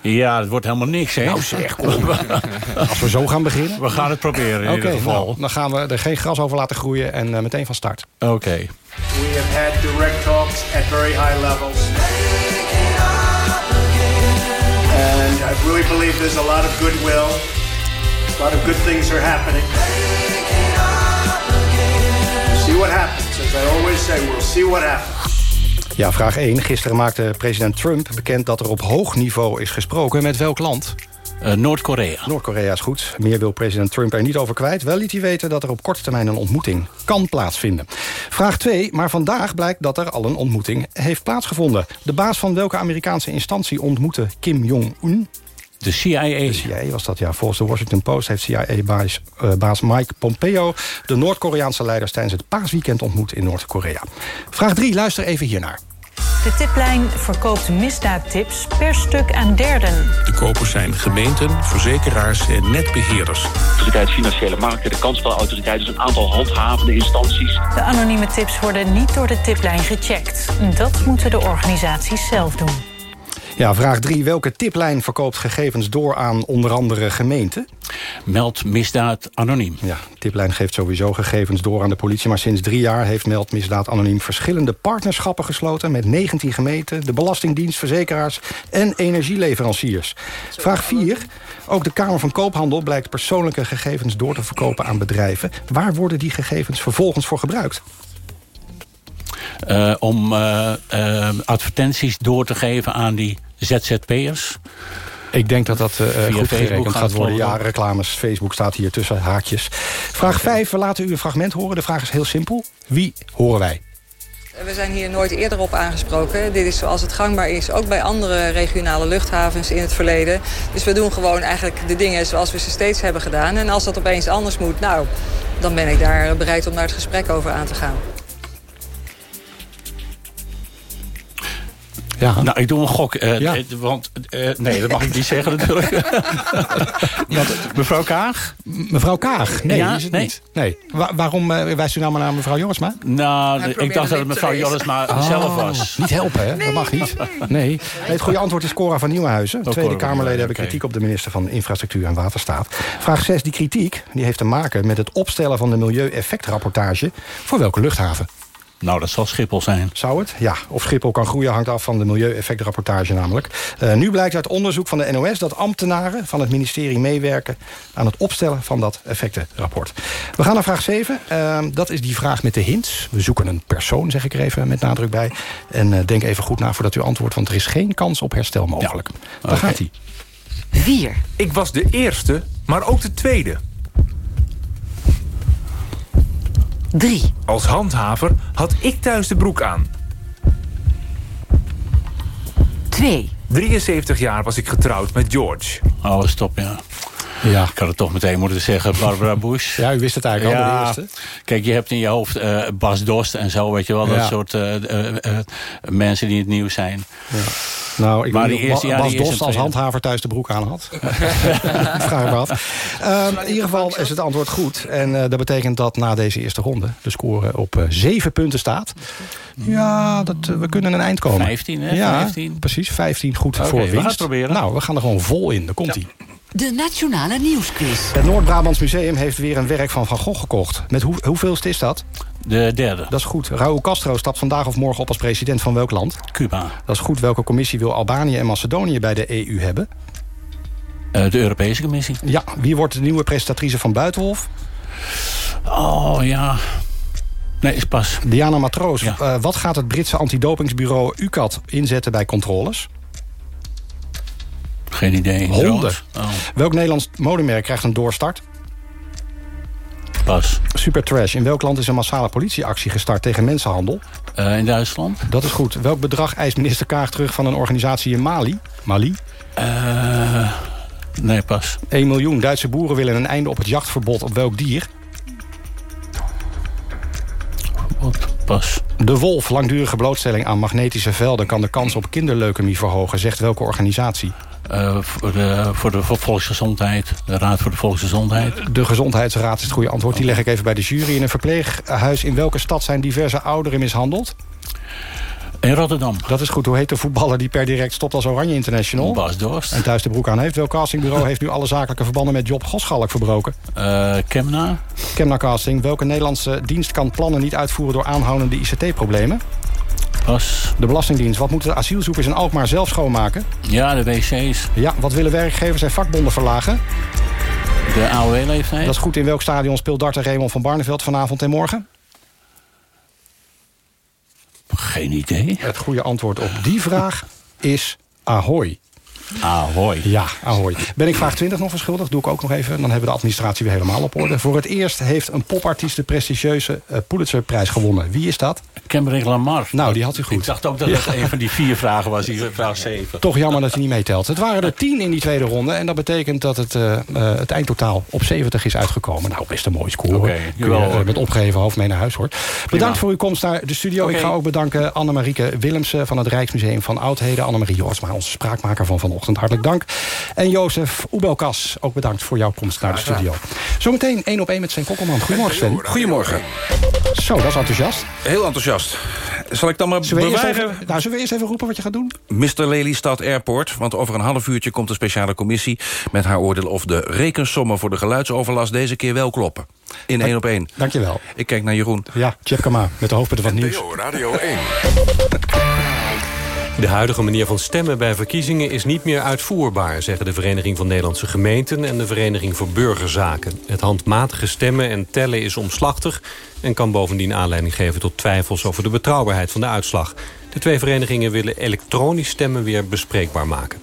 Ja, het wordt helemaal niks, hè? Nou zeg, kom. Als we zo gaan beginnen. We gaan het proberen in okay, ieder geval. Nou, dan gaan we er geen gras over laten groeien en uh, meteen van start. Oké. Okay. We have had direct talks at very high levels. And I really believe there's a lot of goodwill. A lot of good things are happening. See what happens. As I always say, we'll see what happens. Ja, vraag 1. Gisteren maakte president Trump bekend dat er op hoog niveau is gesproken. Met welk land? Uh, Noord-Korea. Noord-Korea is goed. Meer wil president Trump er niet over kwijt. Wel liet hij weten dat er op korte termijn een ontmoeting kan plaatsvinden. Vraag 2. Maar vandaag blijkt dat er al een ontmoeting heeft plaatsgevonden. De baas van welke Amerikaanse instantie ontmoette Kim Jong-un? De CIA. De CIA was dat, ja. Volgens de Washington Post heeft CIA-baas uh, baas Mike Pompeo... de Noord-Koreaanse leiders tijdens het paasweekend ontmoet in Noord-Korea. Vraag 3. Luister even hiernaar. De tiplijn verkoopt misdaadtips per stuk aan derden. De kopers zijn gemeenten, verzekeraars en netbeheerders. De autoriteit Financiële Markten, de kansspelautoriteit... dus een aantal handhavende instanties. De anonieme tips worden niet door de tiplijn gecheckt. Dat moeten de organisaties zelf doen. Ja, vraag 3. Welke tiplijn verkoopt gegevens door aan onder andere gemeenten? Meld misdaad anoniem. Ja, tiplijn geeft sowieso gegevens door aan de politie... maar sinds drie jaar heeft Meld misdaad anoniem verschillende partnerschappen gesloten... met 19 gemeenten, de Belastingdienst, verzekeraars en energieleveranciers. Vraag 4. Ook de Kamer van Koophandel blijkt persoonlijke gegevens door te verkopen aan bedrijven. Waar worden die gegevens vervolgens voor gebruikt? Uh, om uh, uh, advertenties door te geven aan die ZZP'ers. Ik denk dat dat uh, goed gerekend gaat worden. Ja, reclames, Facebook staat hier tussen haakjes. Vraag 5, we laten u een fragment horen. De vraag is heel simpel. Wie horen wij? We zijn hier nooit eerder op aangesproken. Dit is zoals het gangbaar is, ook bij andere regionale luchthavens in het verleden. Dus we doen gewoon eigenlijk de dingen zoals we ze steeds hebben gedaan. En als dat opeens anders moet, nou, dan ben ik daar bereid om naar het gesprek over aan te gaan. Ja. Nou, ik doe een gok. Uh, ja. Want, uh, nee, dat mag ik niet zeggen natuurlijk. mevrouw Kaag? Mevrouw Kaag? Nee, ja? is het nee? niet. Nee. Wa waarom uh, wijst u nou maar naar mevrouw Jorisma? Nou, ik dacht dat het mevrouw Jorisma oh. zelf was. Niet helpen, hè? Nee, dat mag niet. Nee. nee. Het goede antwoord is Cora van Nieuwenhuizen. Oh, Tweede Kamerleden hebben kritiek op de minister van Infrastructuur en Waterstaat. Vraag 6. Die kritiek die heeft te maken met het opstellen van de milieueffectrapportage... voor welke luchthaven? Nou, dat zal Schiphol zijn. Zou het? Ja. Of Schiphol kan groeien hangt af van de milieueffectrapportage namelijk. Uh, nu blijkt uit onderzoek van de NOS dat ambtenaren van het ministerie meewerken... aan het opstellen van dat effectenrapport. We gaan naar vraag 7. Uh, dat is die vraag met de hints. We zoeken een persoon, zeg ik er even met nadruk bij. En uh, denk even goed na voordat u antwoordt... want er is geen kans op herstel mogelijk. Ja. Daar okay. gaat hij. 4. Ik was de eerste, maar ook de tweede. 3. Als handhaver had ik thuis de broek aan. 2. 73 jaar was ik getrouwd met George. Oh, stop, ja. Ja. Ik had het toch meteen moeten zeggen, Barbara Bush. Ja, u wist het eigenlijk ja. al, de eerste. Kijk, je hebt in je hoofd uh, Bas Dost en zo, weet je wel. Ja. Dat soort uh, uh, mensen die het nieuws zijn. Ja. Nou, ik maar die eerste, ja, Bas Dost als handhaver thuis de broek aan had. Vraag me af. Uh, in ieder geval is het antwoord goed. En uh, dat betekent dat na deze eerste ronde de score op uh, zeven punten staat. Ja, dat, we kunnen een eind komen. 15, hè? Ja, 15. precies. 15 goed okay, voor winst. We gaan het proberen. Nou, we gaan er gewoon vol in. Daar komt hij. Ja. De Nationale Nieuwsquiz. Het Noord-Brabants Museum heeft weer een werk van Van Gogh gekocht. Met hoe, hoeveelste is dat? De derde. Dat is goed. Raúl Castro stapt vandaag of morgen op als president van welk land? Cuba. Dat is goed. Welke commissie wil Albanië en Macedonië bij de EU hebben? Uh, de Europese Commissie. Ja. Wie wordt de nieuwe presentatrice van Buitenhof? Oh, ja... Nee, is pas. Diana Matroos. Ja. Uh, wat gaat het Britse antidopingsbureau UCAT inzetten bij controles? Geen idee. Honden. Oh. Welk Nederlands modemerk krijgt een doorstart? Pas. Super Trash. In welk land is een massale politieactie gestart tegen mensenhandel? Uh, in Duitsland. Dat is goed. Welk bedrag eist minister Kaag terug van een organisatie in Mali? Mali? Uh, nee, pas. 1 miljoen. Duitse boeren willen een einde op het jachtverbod op welk dier? Pas. De wolf, langdurige blootstelling aan magnetische velden... kan de kans op kinderleukemie verhogen, zegt welke organisatie? Uh, voor, de, voor de volksgezondheid, de Raad voor de Volksgezondheid. De Gezondheidsraad is het goede antwoord. Die leg ik even bij de jury. In een verpleeghuis in welke stad zijn diverse ouderen mishandeld? In Rotterdam. Dat is goed. Hoe heet de voetballer die per direct stopt als Oranje International? Bas Dorst. En thuis de broek aan heeft. Welk castingbureau heeft nu alle zakelijke verbanden met Job Goschalk verbroken? Uh, Kemna. Kemna Casting. Welke Nederlandse dienst kan plannen niet uitvoeren door aanhoudende ICT-problemen? Pas. De Belastingdienst. Wat moeten asielzoekers in Alkmaar zelf schoonmaken? Ja, de wc's. Ja, wat willen werkgevers en vakbonden verlagen? De AOW-leeftijd. Dat is goed. In welk stadion speelt Dart en Raymond van Barneveld vanavond en morgen? Geen idee. Het goede antwoord op die vraag is Ahoy. Ahoy. Ja, ahoy. Ben ik vraag 20 nog verschuldigd? Doe ik ook nog even. Dan hebben we de administratie weer helemaal op orde. Voor het eerst heeft een popartiest de prestigieuze uh, Pulitzerprijs gewonnen. Wie is dat? Kendrick Lamar. Nou, die had u goed. Ik dacht ook dat het een van die vier vragen was, die vraag 7. Toch jammer dat hij niet meetelt. Het waren er tien in die tweede ronde. En dat betekent dat het, uh, uh, het eindtotaal op 70 is uitgekomen. Nou, best een mooie score. Okay, Kun je met opgeheven hoofd mee naar huis, hoor. Bedankt voor uw komst naar de studio. Okay. Ik ga ook bedanken Annemarieke Willemsen van het Rijksmuseum van Oudheden. Annemarie Jorsma, onze spraakmaker van vanochtend. Hartelijk dank. En Jozef Oebelkas, ook bedankt voor jouw komst naar de studio. Zometeen één op één met Sven Kokkelman. Goedemorgen, Sven. Goedemorgen. Zo, dat is enthousiast. Heel enthousiast. Zal ik dan maar zullen even, nou, zullen we eerst even roepen wat je gaat doen? Mr. Lelystad Airport, want over een half uurtje komt een speciale commissie... met haar oordeel of de rekensommen voor de geluidsoverlast deze keer wel kloppen. In één op één. Dankjewel. Ik kijk naar Jeroen. Ja, Jeff Kama, met de hoofdpunten van het nieuws. Radio 1. De huidige manier van stemmen bij verkiezingen is niet meer uitvoerbaar... zeggen de Vereniging van Nederlandse Gemeenten en de Vereniging voor Burgerzaken. Het handmatige stemmen en tellen is omslachtig... en kan bovendien aanleiding geven tot twijfels over de betrouwbaarheid van de uitslag. De twee verenigingen willen elektronisch stemmen weer bespreekbaar maken.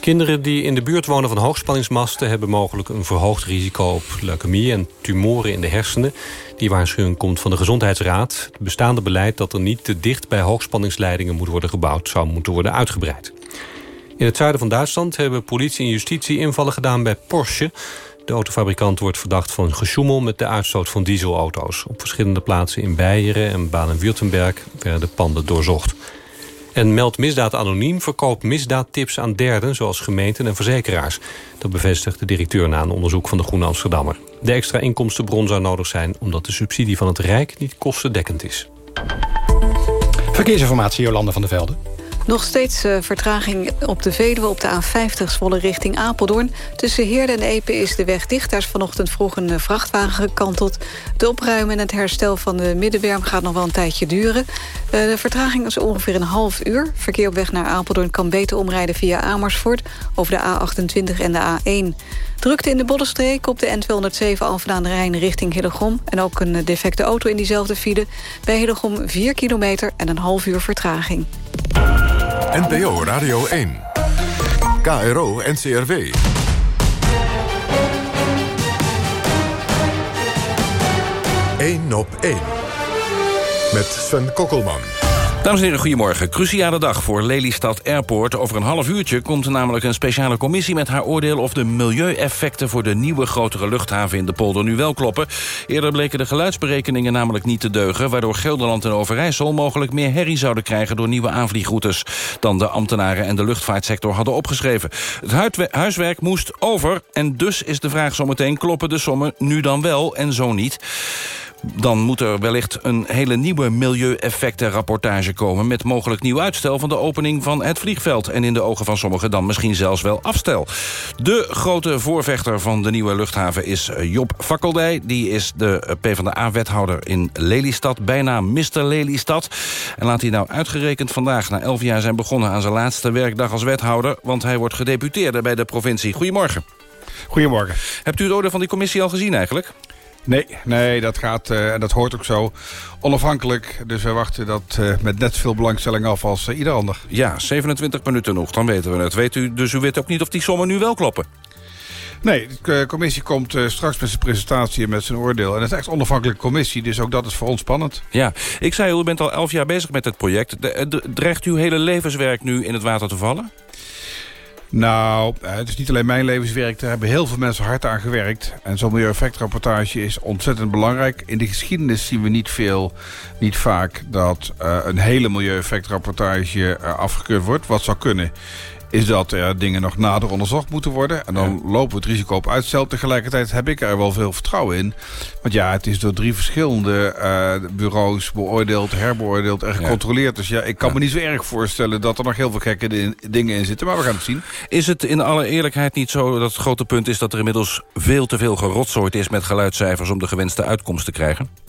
Kinderen die in de buurt wonen van hoogspanningsmasten... hebben mogelijk een verhoogd risico op leukemie en tumoren in de hersenen. Die waarschuwing komt van de Gezondheidsraad. Het bestaande beleid dat er niet te dicht bij hoogspanningsleidingen moet worden gebouwd... zou moeten worden uitgebreid. In het zuiden van Duitsland hebben politie en justitie invallen gedaan bij Porsche. De autofabrikant wordt verdacht van gesjoemel met de uitstoot van dieselauto's. Op verschillende plaatsen in Beieren en Baden-Württemberg werden de panden doorzocht. En Meld Misdaad Anoniem verkoopt misdaadtips aan derden... zoals gemeenten en verzekeraars. Dat bevestigt de directeur na een onderzoek van de Groene Amsterdammer. De extra inkomstenbron zou nodig zijn... omdat de subsidie van het Rijk niet kostendekkend is. Verkeersinformatie, Jolanda van der Velde. Nog steeds uh, vertraging op de Veluwe op de A50 Zwolle richting Apeldoorn. Tussen Heerde en Epe is de weg dicht. Daar is vanochtend vroeg een uh, vrachtwagen gekanteld. De opruimen en het herstel van de middenberm gaat nog wel een tijdje duren. Uh, de vertraging is ongeveer een half uur. Verkeer op weg naar Apeldoorn kan beter omrijden via Amersfoort... over de A28 en de A1. Drukte in de Bollenstreek op de N207 Alphen aan de Rijn richting Hillegom. En ook een defecte auto in diezelfde file. Bij Hillegom 4 kilometer en een half uur vertraging. NPO Radio 1. KRO NCRW. Eén op één. Met Sven Kokkelman. Dames en heren, goedemorgen. Cruciale dag voor Lelystad Airport. Over een half uurtje komt namelijk een speciale commissie... met haar oordeel of de milieueffecten voor de nieuwe grotere luchthaven in de polder nu wel kloppen. Eerder bleken de geluidsberekeningen namelijk niet te deugen... waardoor Gelderland en Overijssel mogelijk meer herrie zouden krijgen... door nieuwe aanvliegroutes dan de ambtenaren en de luchtvaartsector hadden opgeschreven. Het huiswerk moest over en dus is de vraag zometeen... kloppen de sommen nu dan wel en zo niet? Dan moet er wellicht een hele nieuwe milieueffectenrapportage komen... met mogelijk nieuw uitstel van de opening van het vliegveld. En in de ogen van sommigen dan misschien zelfs wel afstel. De grote voorvechter van de nieuwe luchthaven is Job Fakkeldij. Die is de PvdA-wethouder in Lelystad. Bijna Mr. Lelystad. En laat hij nou uitgerekend vandaag na elf jaar zijn begonnen... aan zijn laatste werkdag als wethouder. Want hij wordt gedeputeerde bij de provincie. Goedemorgen. Goedemorgen. Hebt u het orde van die commissie al gezien eigenlijk? Nee, nee dat, gaat, uh, dat hoort ook zo. Onafhankelijk, dus we wachten dat uh, met net veel belangstelling af als uh, ieder ander. Ja, 27 minuten nog, dan weten we het. Weet u, dus u weet ook niet of die sommen nu wel kloppen? Nee, de commissie komt straks met zijn presentatie en met zijn oordeel. En het is echt een onafhankelijke commissie, dus ook dat is voor ons spannend. Ja, ik zei u bent al elf jaar bezig met het project. De, de, dreigt uw hele levenswerk nu in het water te vallen? Nou, het is niet alleen mijn levenswerk. Daar hebben heel veel mensen hard aan gewerkt. En zo'n milieueffectrapportage is ontzettend belangrijk. In de geschiedenis zien we niet veel, niet vaak... dat uh, een hele milieueffectrapportage uh, afgekeurd wordt. Wat zou kunnen is dat er dingen nog nader onderzocht moeten worden. En dan ja. lopen we het risico op uitstel. Tegelijkertijd heb ik er wel veel vertrouwen in. Want ja, het is door drie verschillende uh, bureaus beoordeeld, herbeoordeeld en gecontroleerd. Ja. Dus ja, ik kan ja. me niet zo erg voorstellen dat er nog heel veel gekke dingen in zitten. Maar we gaan het zien. Is het in alle eerlijkheid niet zo dat het grote punt is... dat er inmiddels veel te veel gerotzooid is met geluidscijfers... om de gewenste uitkomst te krijgen?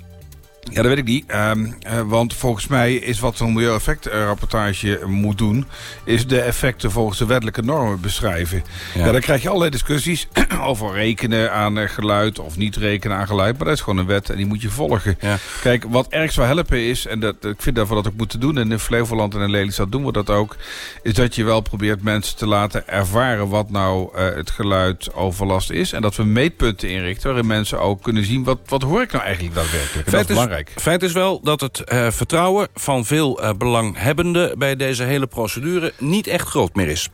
Ja, dat weet ik niet. Ehm, eh, want volgens mij is wat zo'n milieueffectrapportage moet doen... is de effecten volgens de wettelijke normen beschrijven. Ja. dan krijg je allerlei discussies over rekenen aan eh, geluid... of niet rekenen aan geluid. Maar dat is gewoon een wet en die moet je volgen. Ja. Kijk, wat erg zou helpen is... en dat, ik vind daarvoor dat ook moeten doen... en in Flevoland en in Lelystad doen we dat ook... is dat je wel probeert mensen te laten ervaren... wat nou uh, het geluid overlast is. En dat we meetpunten inrichten... waarin mensen ook kunnen zien... wat, wat hoor ik nou eigenlijk daadwerkelijk. En dat is belangrijk. Feit is wel dat het uh, vertrouwen van veel uh, belanghebbenden... bij deze hele procedure niet echt groot meer is.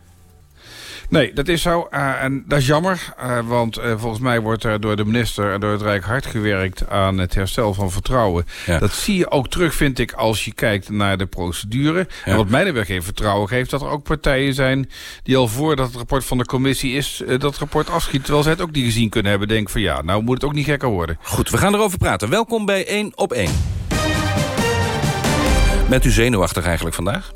Nee, dat is zo. Uh, en dat is jammer. Uh, want uh, volgens mij wordt er door de minister en door het Rijk hard gewerkt... aan het herstel van vertrouwen. Ja. Dat zie je ook terug, vind ik, als je kijkt naar de procedure. Ja. En wat mij er weer geen vertrouwen geeft... dat er ook partijen zijn die al voordat het rapport van de commissie is... dat rapport afschiet, terwijl zij het ook niet gezien kunnen hebben. Denk van ja, nou moet het ook niet gekker worden. Goed, we gaan erover praten. Welkom bij 1 op 1. Bent u zenuwachtig eigenlijk vandaag?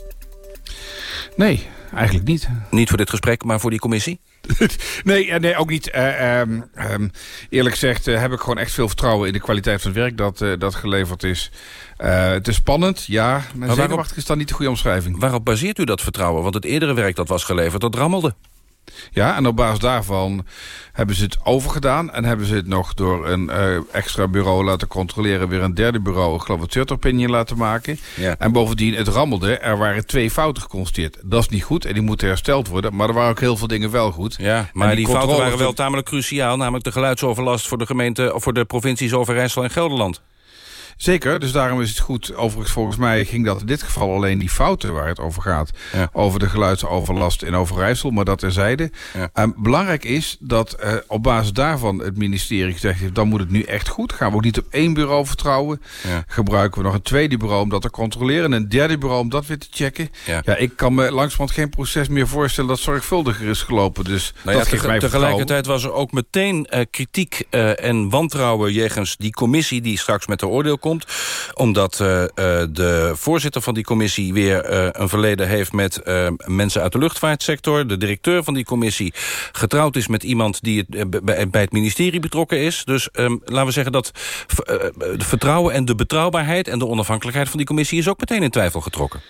Nee, eigenlijk niet. Niet voor dit gesprek, maar voor die commissie? nee, nee, ook niet. Uh, um, um, eerlijk gezegd uh, heb ik gewoon echt veel vertrouwen in de kwaliteit van het werk dat, uh, dat geleverd is. het is spannend, ja. Maar zenuwachtig is dan niet de goede omschrijving. Waarop baseert u dat vertrouwen? Want het eerdere werk dat was geleverd, dat rammelde. Ja, en op basis daarvan hebben ze het overgedaan... en hebben ze het nog door een uh, extra bureau laten controleren... weer een derde bureau, ik geloof het third opinion, laten maken. Ja. En bovendien, het rammelde. Er waren twee fouten geconstateerd. Dat is niet goed en die moeten hersteld worden. Maar er waren ook heel veel dingen wel goed. Ja, maar die, die fouten waren wel tamelijk cruciaal. Namelijk de geluidsoverlast voor de gemeente... of voor de provincies Overijssel en Gelderland. Zeker, dus daarom is het goed. Overigens, volgens mij ging dat in dit geval alleen die fouten waar het over gaat. Ja. Over de geluidsoverlast in Overijssel, maar dat terzijde. Ja. Um, belangrijk is dat uh, op basis daarvan het ministerie gezegd heeft... dan moet het nu echt goed. Gaan we ook niet op één bureau vertrouwen. Ja. Gebruiken we nog een tweede bureau om dat te controleren... en een derde bureau om dat weer te checken. Ja, ik kan me langzamerhand geen proces meer voorstellen... dat zorgvuldiger is gelopen. Dus nou dat geeft mij Tegelijkertijd was er ook meteen uh, kritiek uh, en wantrouwen... jegens die commissie die straks met de oordeel komt Omdat uh, de voorzitter van die commissie weer uh, een verleden heeft... met mensen uit de luchtvaartsector. De directeur van die commissie getrouwd is met iemand... die bij het ministerie betrokken is. Dus um, laten we zeggen dat het vertrouwen en de betrouwbaarheid... en de onafhankelijkheid van die commissie is ook meteen in twijfel getrokken.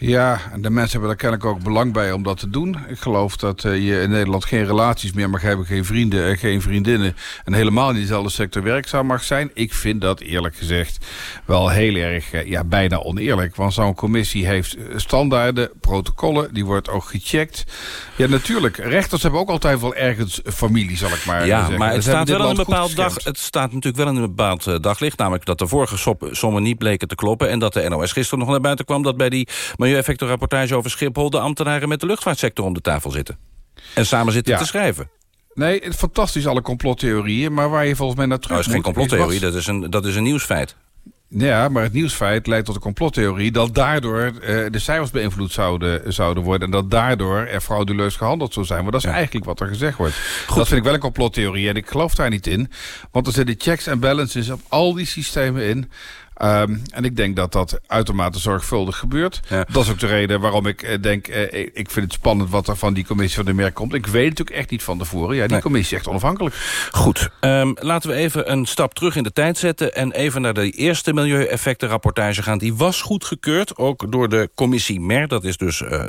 Ja, en de mensen hebben daar kennelijk ook belang bij om dat te doen. Ik geloof dat uh, je in Nederland geen relaties meer mag hebben, geen vrienden en geen vriendinnen. En helemaal in diezelfde sector werkzaam mag zijn. Ik vind dat eerlijk gezegd wel heel erg, uh, ja, bijna oneerlijk. Want zo'n commissie heeft standaarden, protocollen, die wordt ook gecheckt. Ja, natuurlijk. Rechters hebben ook altijd wel ergens familie, zal ik maar ja, zeggen. maar het staat wel in een bepaald dag. Het staat natuurlijk wel in een bepaald uh, daglicht. Namelijk dat de vorige sommen niet bleken te kloppen. En dat de NOS gisteren nog naar buiten kwam dat bij die milieueffectenrapportage over Schiphol... de ambtenaren met de luchtvaartsector om de tafel zitten. En samen zitten ja. te schrijven. Nee, het fantastisch alle complottheorieën, maar waar je volgens mij naar terug Dat is geen complottheorie, dat is een, dat is een nieuwsfeit. Ja, maar het nieuwsfeit leidt tot de complottheorie... dat daardoor uh, de cijfers beïnvloed zouden, zouden worden... en dat daardoor er frauduleus gehandeld zou zijn. Maar dat is ja. eigenlijk wat er gezegd wordt. Goed. Dat vind ik wel een complottheorie en ik geloof daar niet in. Want er zitten checks en balances op al die systemen in... Um, en ik denk dat dat uitermate zorgvuldig gebeurt. Ja. Dat is ook de reden waarom ik uh, denk... Uh, ik vind het spannend wat er van die commissie van de merk komt. Ik weet natuurlijk echt niet van tevoren. Ja, die nee. commissie is echt onafhankelijk. Goed. Um, laten we even een stap terug in de tijd zetten... en even naar de eerste milieueffectenrapportage gaan. Die was goedgekeurd, ook door de commissie MER. Dat is dus uh,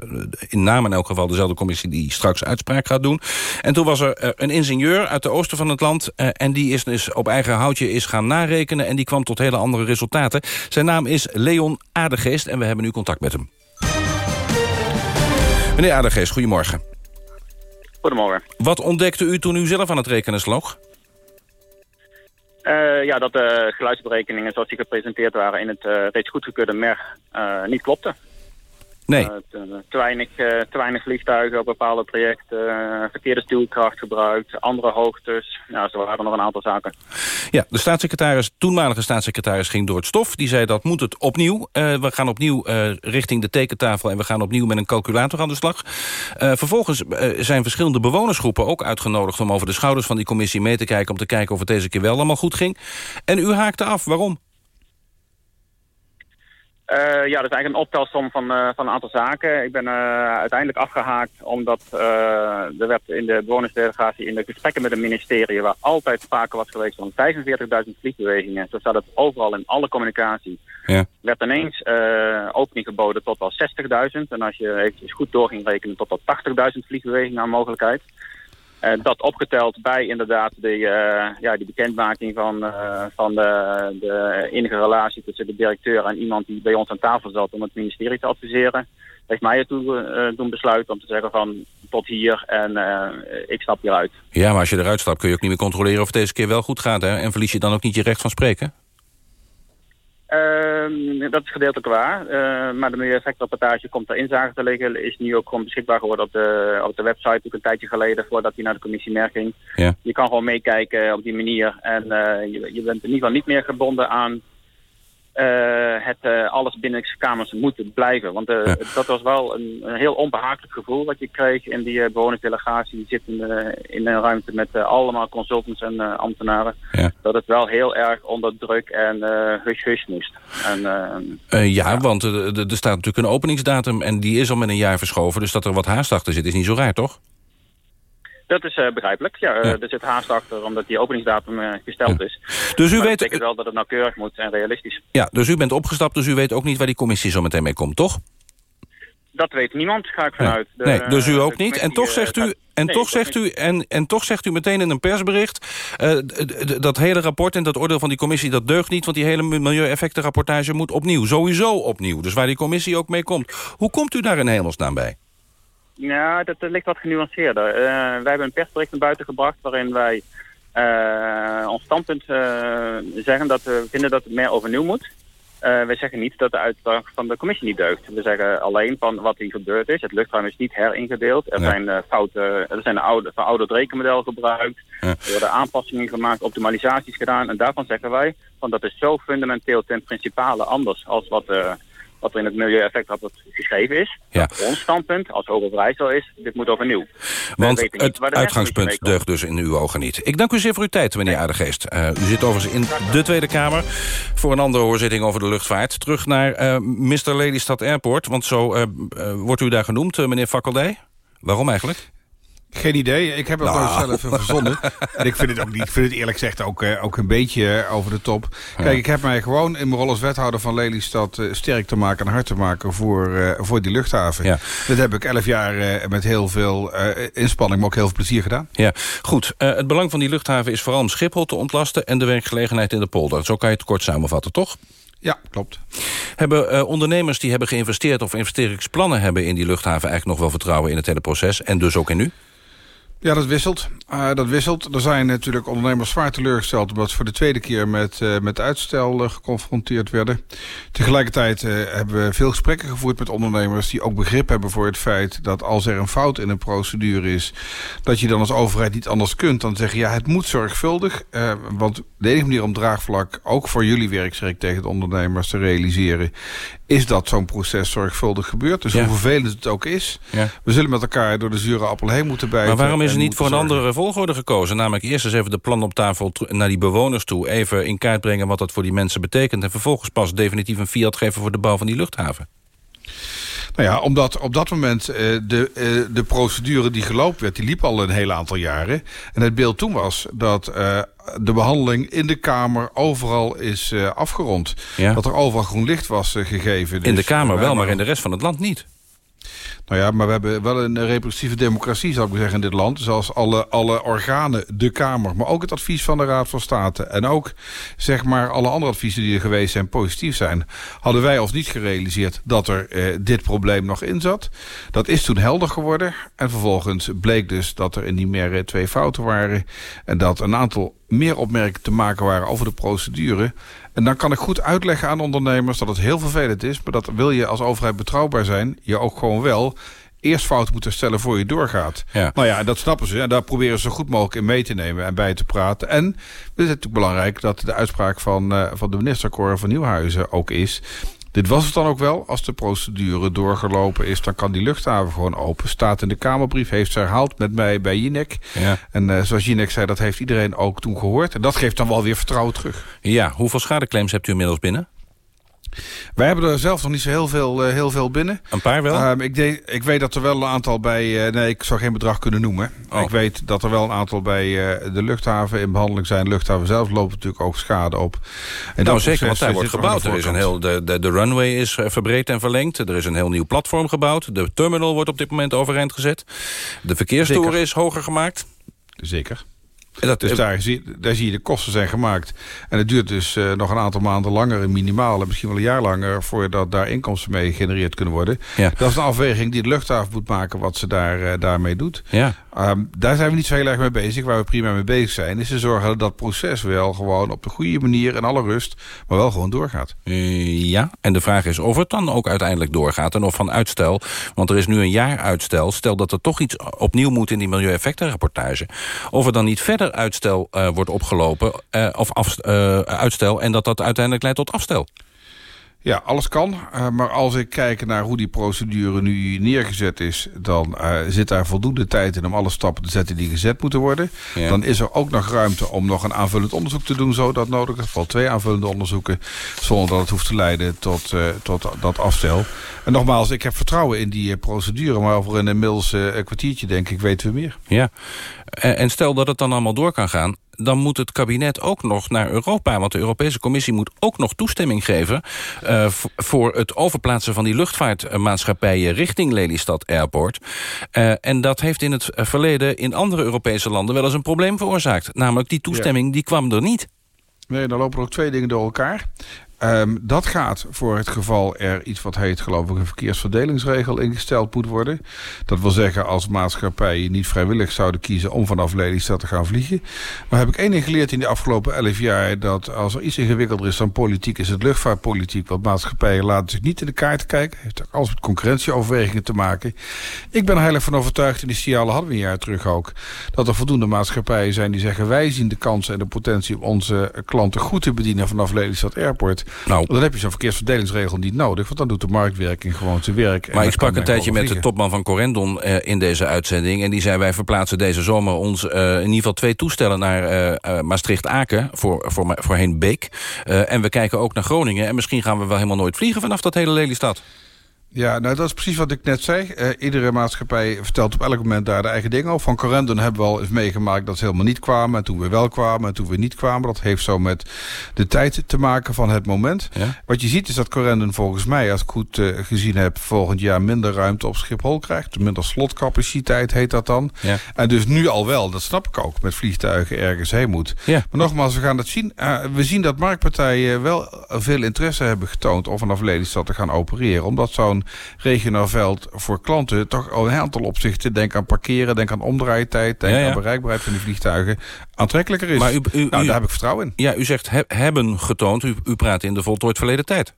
in naam in elk geval dezelfde commissie... die straks uitspraak gaat doen. En toen was er een ingenieur uit de oosten van het land... en die is dus op eigen houtje is gaan narekenen... en die kwam tot hele andere resultaten. Zijn naam is Leon Aardegeest en we hebben nu contact met hem. Meneer Aardegeest, goedemorgen. Goedemorgen. Wat ontdekte u toen u zelf aan het rekenen sloeg? Uh, ja, dat de geluidsberekeningen zoals die gepresenteerd waren in het uh, reeds goedgekeurde MER uh, niet klopten. Nee. Uh, te, te, weinig, uh, te weinig vliegtuigen op bepaalde projecten, uh, verkeerde stuwkracht gebruikt, andere hoogtes. Nou, zo waren nog een aantal zaken. Ja, de staatssecretaris, toenmalige staatssecretaris ging door het stof. Die zei dat moet het opnieuw. we gaan opnieuw richting de tekentafel en we gaan opnieuw met een calculator aan de slag. vervolgens zijn verschillende bewonersgroepen ook uitgenodigd om over de schouders van die commissie mee te kijken. Om te kijken of het deze keer wel allemaal goed ging. En u haakte af. Waarom? Uh, ja, dat is eigenlijk een optelsom van, uh, van een aantal zaken. Ik ben uh, uiteindelijk afgehaakt omdat er werd in de bewonersdelegatie in de gesprekken met het ministerie, waar altijd sprake was geweest van 45.000 vliegbewegingen, zo staat het overal in alle communicatie, ja. werd ineens opening geboden tot wel 60.000. En als je eventjes goed door ging rekenen, tot wel 80.000 vliegbewegingen aan mogelijkheid. Uh, dat opgeteld bij inderdaad de, uh, ja, die bekendmaking van, uh, van de, de enige relatie tussen de directeur en iemand die bij ons aan tafel zat om het ministerie te adviseren, heeft mij ertoe doen besluiten om te zeggen van tot hier en ik stap hieruit. Ja, maar als je eruit stapt kun je ook niet meer controleren of het deze keer wel goed gaat. Hè? En verlies je dan ook niet je recht van spreken? Uh, dat is gedeeltelijk waar. Uh, maar de milieueffectrapportage komt ter inzage te liggen. Is nu ook gewoon beschikbaar geworden op de, op de website. Ook een tijdje geleden voordat hij naar de commissie mer ging. Ja. Je kan gewoon meekijken op die manier. En uh, je, je bent in ieder geval niet meer gebonden aan het uh, alles binnen kamers moet blijven. Want ja. dat was wel een, een, heel onbehagelijk gevoel wat je kreeg in die bewonersdelegatie. Die zit in, in een ruimte met allemaal consultants en ambtenaren. Ja. Dat het wel heel erg onder druk en hush-hush moest. En, ja, ja, want er staat natuurlijk een openingsdatum en die is al met een jaar verschoven. Dus dat er wat haast achter zit is niet zo raar, toch? Dat is uh, begrijpelijk. Ja, uh, ja, Er zit haast achter omdat die openingsdatum uh, gesteld ja. is. Dus u maar weet... Dat wel dat het nauwkeurig moet en realistisch. Ja, dus u bent opgestapt, dus u weet ook niet waar die commissie zo meteen mee komt, toch? Dat weet niemand, ga ik vanuit. De, nee, dus u ook niet. En toch zegt u, en nee, toch zegt u, en, en toch zegt u meteen in een persbericht... dat hele rapport en dat oordeel van die commissie, dat deugt niet... want die hele milieueffectenrapportage moet opnieuw. Sowieso opnieuw. Dus waar die commissie ook mee komt. Hoe komt u daar in hemelsnaam bij? Ja, dat, dat ligt wat genuanceerder. Uh, wij hebben een persbericht naar buiten gebracht waarin wij uh, ons standpunt uh, zeggen dat we vinden dat het meer overnieuw moet. wij zeggen niet dat de uitslag van de commissie niet deugt. We zeggen alleen van wat hier gebeurd is. Het luchtruim is niet heringedeeld. Er zijn fouten, er zijn oude, verouderd rekenmodel gebruikt. Ja. Er worden aanpassingen gemaakt, optimalisaties gedaan. En daarvan zeggen wij van dat is zo fundamenteel ten principale anders als wat wat er in het milieueffectrapport geschreven is. Ja. Ons standpunt als Overijssel is, dit moet overnieuw. Want het uitgangspunt deugt dus in uw ogen niet. Ik dank u zeer voor uw tijd, meneer Aardegeest. Uh, u zit overigens in de Tweede Kamer voor een andere hoorzitting over de luchtvaart. Terug naar uh, Mr. Lelystad Airport, want zo uh, wordt u daar genoemd, meneer Fakkeldij. Waarom eigenlijk? Geen idee. Ik heb het nou. ook zelf verzonnen. en ik vind het ook niet. Ik vind het eerlijk gezegd ook, uh, ook een beetje over de top. Kijk, ik heb mij gewoon in mijn rol als wethouder van Lelystad uh, sterk te maken en hard te maken voor, uh, voor die luchthaven. Ja. Dat heb ik elf jaar met heel veel inspanning, maar ook heel veel plezier gedaan. Ja, goed. het belang van die luchthaven is vooral om Schiphol te ontlasten en de werkgelegenheid in de polder. Zo kan je het kort samenvatten, toch? Ja, klopt. Hebben uh, ondernemers die hebben geïnvesteerd of investeringsplannen hebben in die luchthaven eigenlijk nog wel vertrouwen in het hele proces en dus ook in u? Ja, dat wisselt. Uh, dat wisselt. Er zijn natuurlijk ondernemers zwaar teleurgesteld... omdat ze voor de tweede keer met, uh, met uitstel uh, geconfronteerd werden. Tegelijkertijd hebben we veel gesprekken gevoerd met ondernemers... die ook begrip hebben voor het feit dat als er een fout in een procedure is... dat je dan als overheid niet anders kunt dan zeggen... ja, het moet zorgvuldig. want de enige manier om draagvlak, ook voor jullie werk... tegen de ondernemers, te realiseren... is dat zo'n proces zorgvuldig gebeurt. Dus ja. hoe vervelend het ook is... Ja. we zullen met elkaar door de zure appel heen moeten bijten... Maar waarom is er niet voor een andere volgorde gekozen? Namelijk eerst eens even de plan op tafel naar die bewoners toe... even in kaart brengen wat dat voor die mensen betekent... en vervolgens pas definitief een fiat geven voor de bouw van die luchthaven. Nou ja, omdat op dat moment uh, de, uh, de procedure die gelopen werd... die liep al een heel aantal jaren. En het beeld toen was dat uh, de behandeling in de Kamer overal is afgerond. Ja. Dat er overal groen licht was gegeven. Dus in de Kamer wel, maar in de rest van het land niet. Nou ja, maar we hebben wel een repressieve democratie, zou ik zeggen, in dit land. Zoals alle, alle organen, de Kamer, maar ook het advies van de Raad van State... en ook, zeg maar, alle andere adviezen die er geweest zijn, positief zijn... hadden wij ons niet gerealiseerd dat er eh, dit probleem nog in zat. Dat is toen helder geworden. En vervolgens bleek dus dat er in die meer twee fouten waren... en dat een aantal meer opmerkingen te maken waren over de procedure... En dan kan ik goed uitleggen aan ondernemers dat het heel vervelend is... maar dat wil je als overheid betrouwbaar zijn, je ook gewoon wel eerst fout moeten stellen voor je doorgaat. Ja. Nou ja, dat snappen ze. En daar proberen ze zo goed mogelijk in mee te nemen en bij te praten. En het is natuurlijk belangrijk dat de uitspraak van, uh, van de minister Cor van Nieuwhuizen ook is... Dit was het dan ook wel. Als de procedure doorgelopen is, dan kan die luchthaven gewoon open. Staat in de Kamerbrief, heeft ze herhaald met mij bij Jinek. Ja. En uh, zoals Jinek zei, dat heeft iedereen ook toen gehoord. En dat geeft dan wel weer vertrouwen terug. Ja, hoeveel schadeclaims hebt u inmiddels binnen? Wij hebben er zelf nog niet zo heel veel, uh, heel veel binnen. Een paar wel? Um, ik, de, ik weet dat er wel een aantal bij... Uh, nee, ik zou geen bedrag kunnen noemen. Oh. Ik weet dat er wel een aantal bij uh, de luchthaven in behandeling zijn. De luchthaven zelf loopt natuurlijk ook schade op. En nou zeker, want daar wordt gebouwd. Er is een heel, de, de, de runway is verbreed en verlengd. Er is een heel nieuw platform gebouwd. De terminal wordt op dit moment overeind gezet. De verkeerstoren is hoger gemaakt. Zeker. Dat, dus daar zie, daar zie je de kosten zijn gemaakt. En het duurt dus uh, nog een aantal maanden langer, minimaal... en misschien wel een jaar langer... voordat daar inkomsten mee gegenereerd kunnen worden. Ja. Dat is een afweging die de luchthaven moet maken... wat ze daar, uh, daarmee doet. Ja. Um, daar zijn we niet zo heel erg mee bezig. Waar we prima mee bezig zijn... is te zorgen dat dat proces wel gewoon op de goede manier... in alle rust, maar wel gewoon doorgaat. Uh, ja, en de vraag is of het dan ook uiteindelijk doorgaat... en of van uitstel, want er is nu een jaar uitstel... stel dat er toch iets opnieuw moet in die milieueffectenrapportage... of er dan niet verder uitstel uh, wordt opgelopen, uh, of af, uitstel... en dat dat uiteindelijk leidt tot afstel. Ja, alles kan. Uh, maar als ik kijk naar hoe die procedure nu neergezet is... dan uh, zit daar voldoende tijd in om alle stappen te zetten die gezet moeten worden. Ja. Dan is er ook nog ruimte om nog een aanvullend onderzoek te doen... zo dat nodig is. Vooral twee aanvullende onderzoeken... zonder dat het hoeft te leiden tot, uh, tot dat afstel. En nogmaals, ik heb vertrouwen in die procedure... maar over een inmiddels een kwartiertje, denk ik, weten we meer. Ja, en stel dat het dan allemaal door kan gaan dan moet het kabinet ook nog naar Europa. Want de Europese Commissie moet ook nog toestemming geven... Uh, voor het overplaatsen van die luchtvaartmaatschappijen... richting Lelystad Airport. Uh, en dat heeft in het verleden in andere Europese landen... wel eens een probleem veroorzaakt. Namelijk die toestemming, die kwam er niet. Nee, dan lopen er ook twee dingen door elkaar. Um, dat gaat voor het geval er iets wat heet, geloof ik, een verkeersverdelingsregel ingesteld moet worden. Dat wil zeggen, als maatschappijen niet vrijwillig zouden kiezen om vanaf Lelystad te gaan vliegen. Maar heb ik één ding geleerd in de afgelopen elf jaar, dat als er iets ingewikkelder is dan politiek, is het luchtvaartpolitiek. Want maatschappijen laten zich niet in de kaart kijken. Heeft ook alles met concurrentieoverwegingen te maken. Ik ben er heilig van overtuigd, en die signalen hadden we een jaar terug ook, dat er voldoende maatschappijen zijn die zeggen, wij zien de kansen en de potentie om onze klanten goed te bedienen vanaf Lelystad Airport. Nou, dan heb je zo'n verkeersverdelingsregel niet nodig, want dan doet de marktwerking gewoon zijn werk. Maar ik sprak een tijdje met de topman van Corendon uh, in deze uitzending. En die zei, wij verplaatsen deze zomer ons uh, in ieder geval twee toestellen naar uh, Maastricht-Aken, voor, voor, voorheen Beek. en we kijken ook naar Groningen. En misschien gaan we wel helemaal nooit vliegen vanaf dat hele Lelystad. Ja, nou dat is precies wat ik net zei. Uh, iedere maatschappij vertelt op elk moment daar de eigen dingen over. Van Corendon hebben we al eens meegemaakt dat ze helemaal niet kwamen. En toen we wel kwamen en toen we niet kwamen. Dat heeft zo met de tijd te maken van het moment. Ja? Wat je ziet is dat Corendon volgens mij, als ik goed uh, gezien heb... volgend jaar minder ruimte op Schiphol krijgt. Minder slotcapaciteit heet dat dan. Ja. En dus nu al wel, dat snap ik ook, met vliegtuigen ergens heen moet. Ja. Maar nogmaals, we gaan het zien. Uh, we zien dat marktpartijen wel veel interesse hebben getoond... om vanaf Lelystad te gaan opereren. Omdat zo'n regionaal veld voor klanten toch al een aantal opzichten... denk aan parkeren, denk aan omdraaitijd... denk Ja, ja. aan bereikbaarheid van die vliegtuigen... aantrekkelijker is. Maar u, u, nou, u- daar heb ik vertrouwen in. Ja, u zegt he- hebben getoond. U, u praat in de voltooid verleden tijd.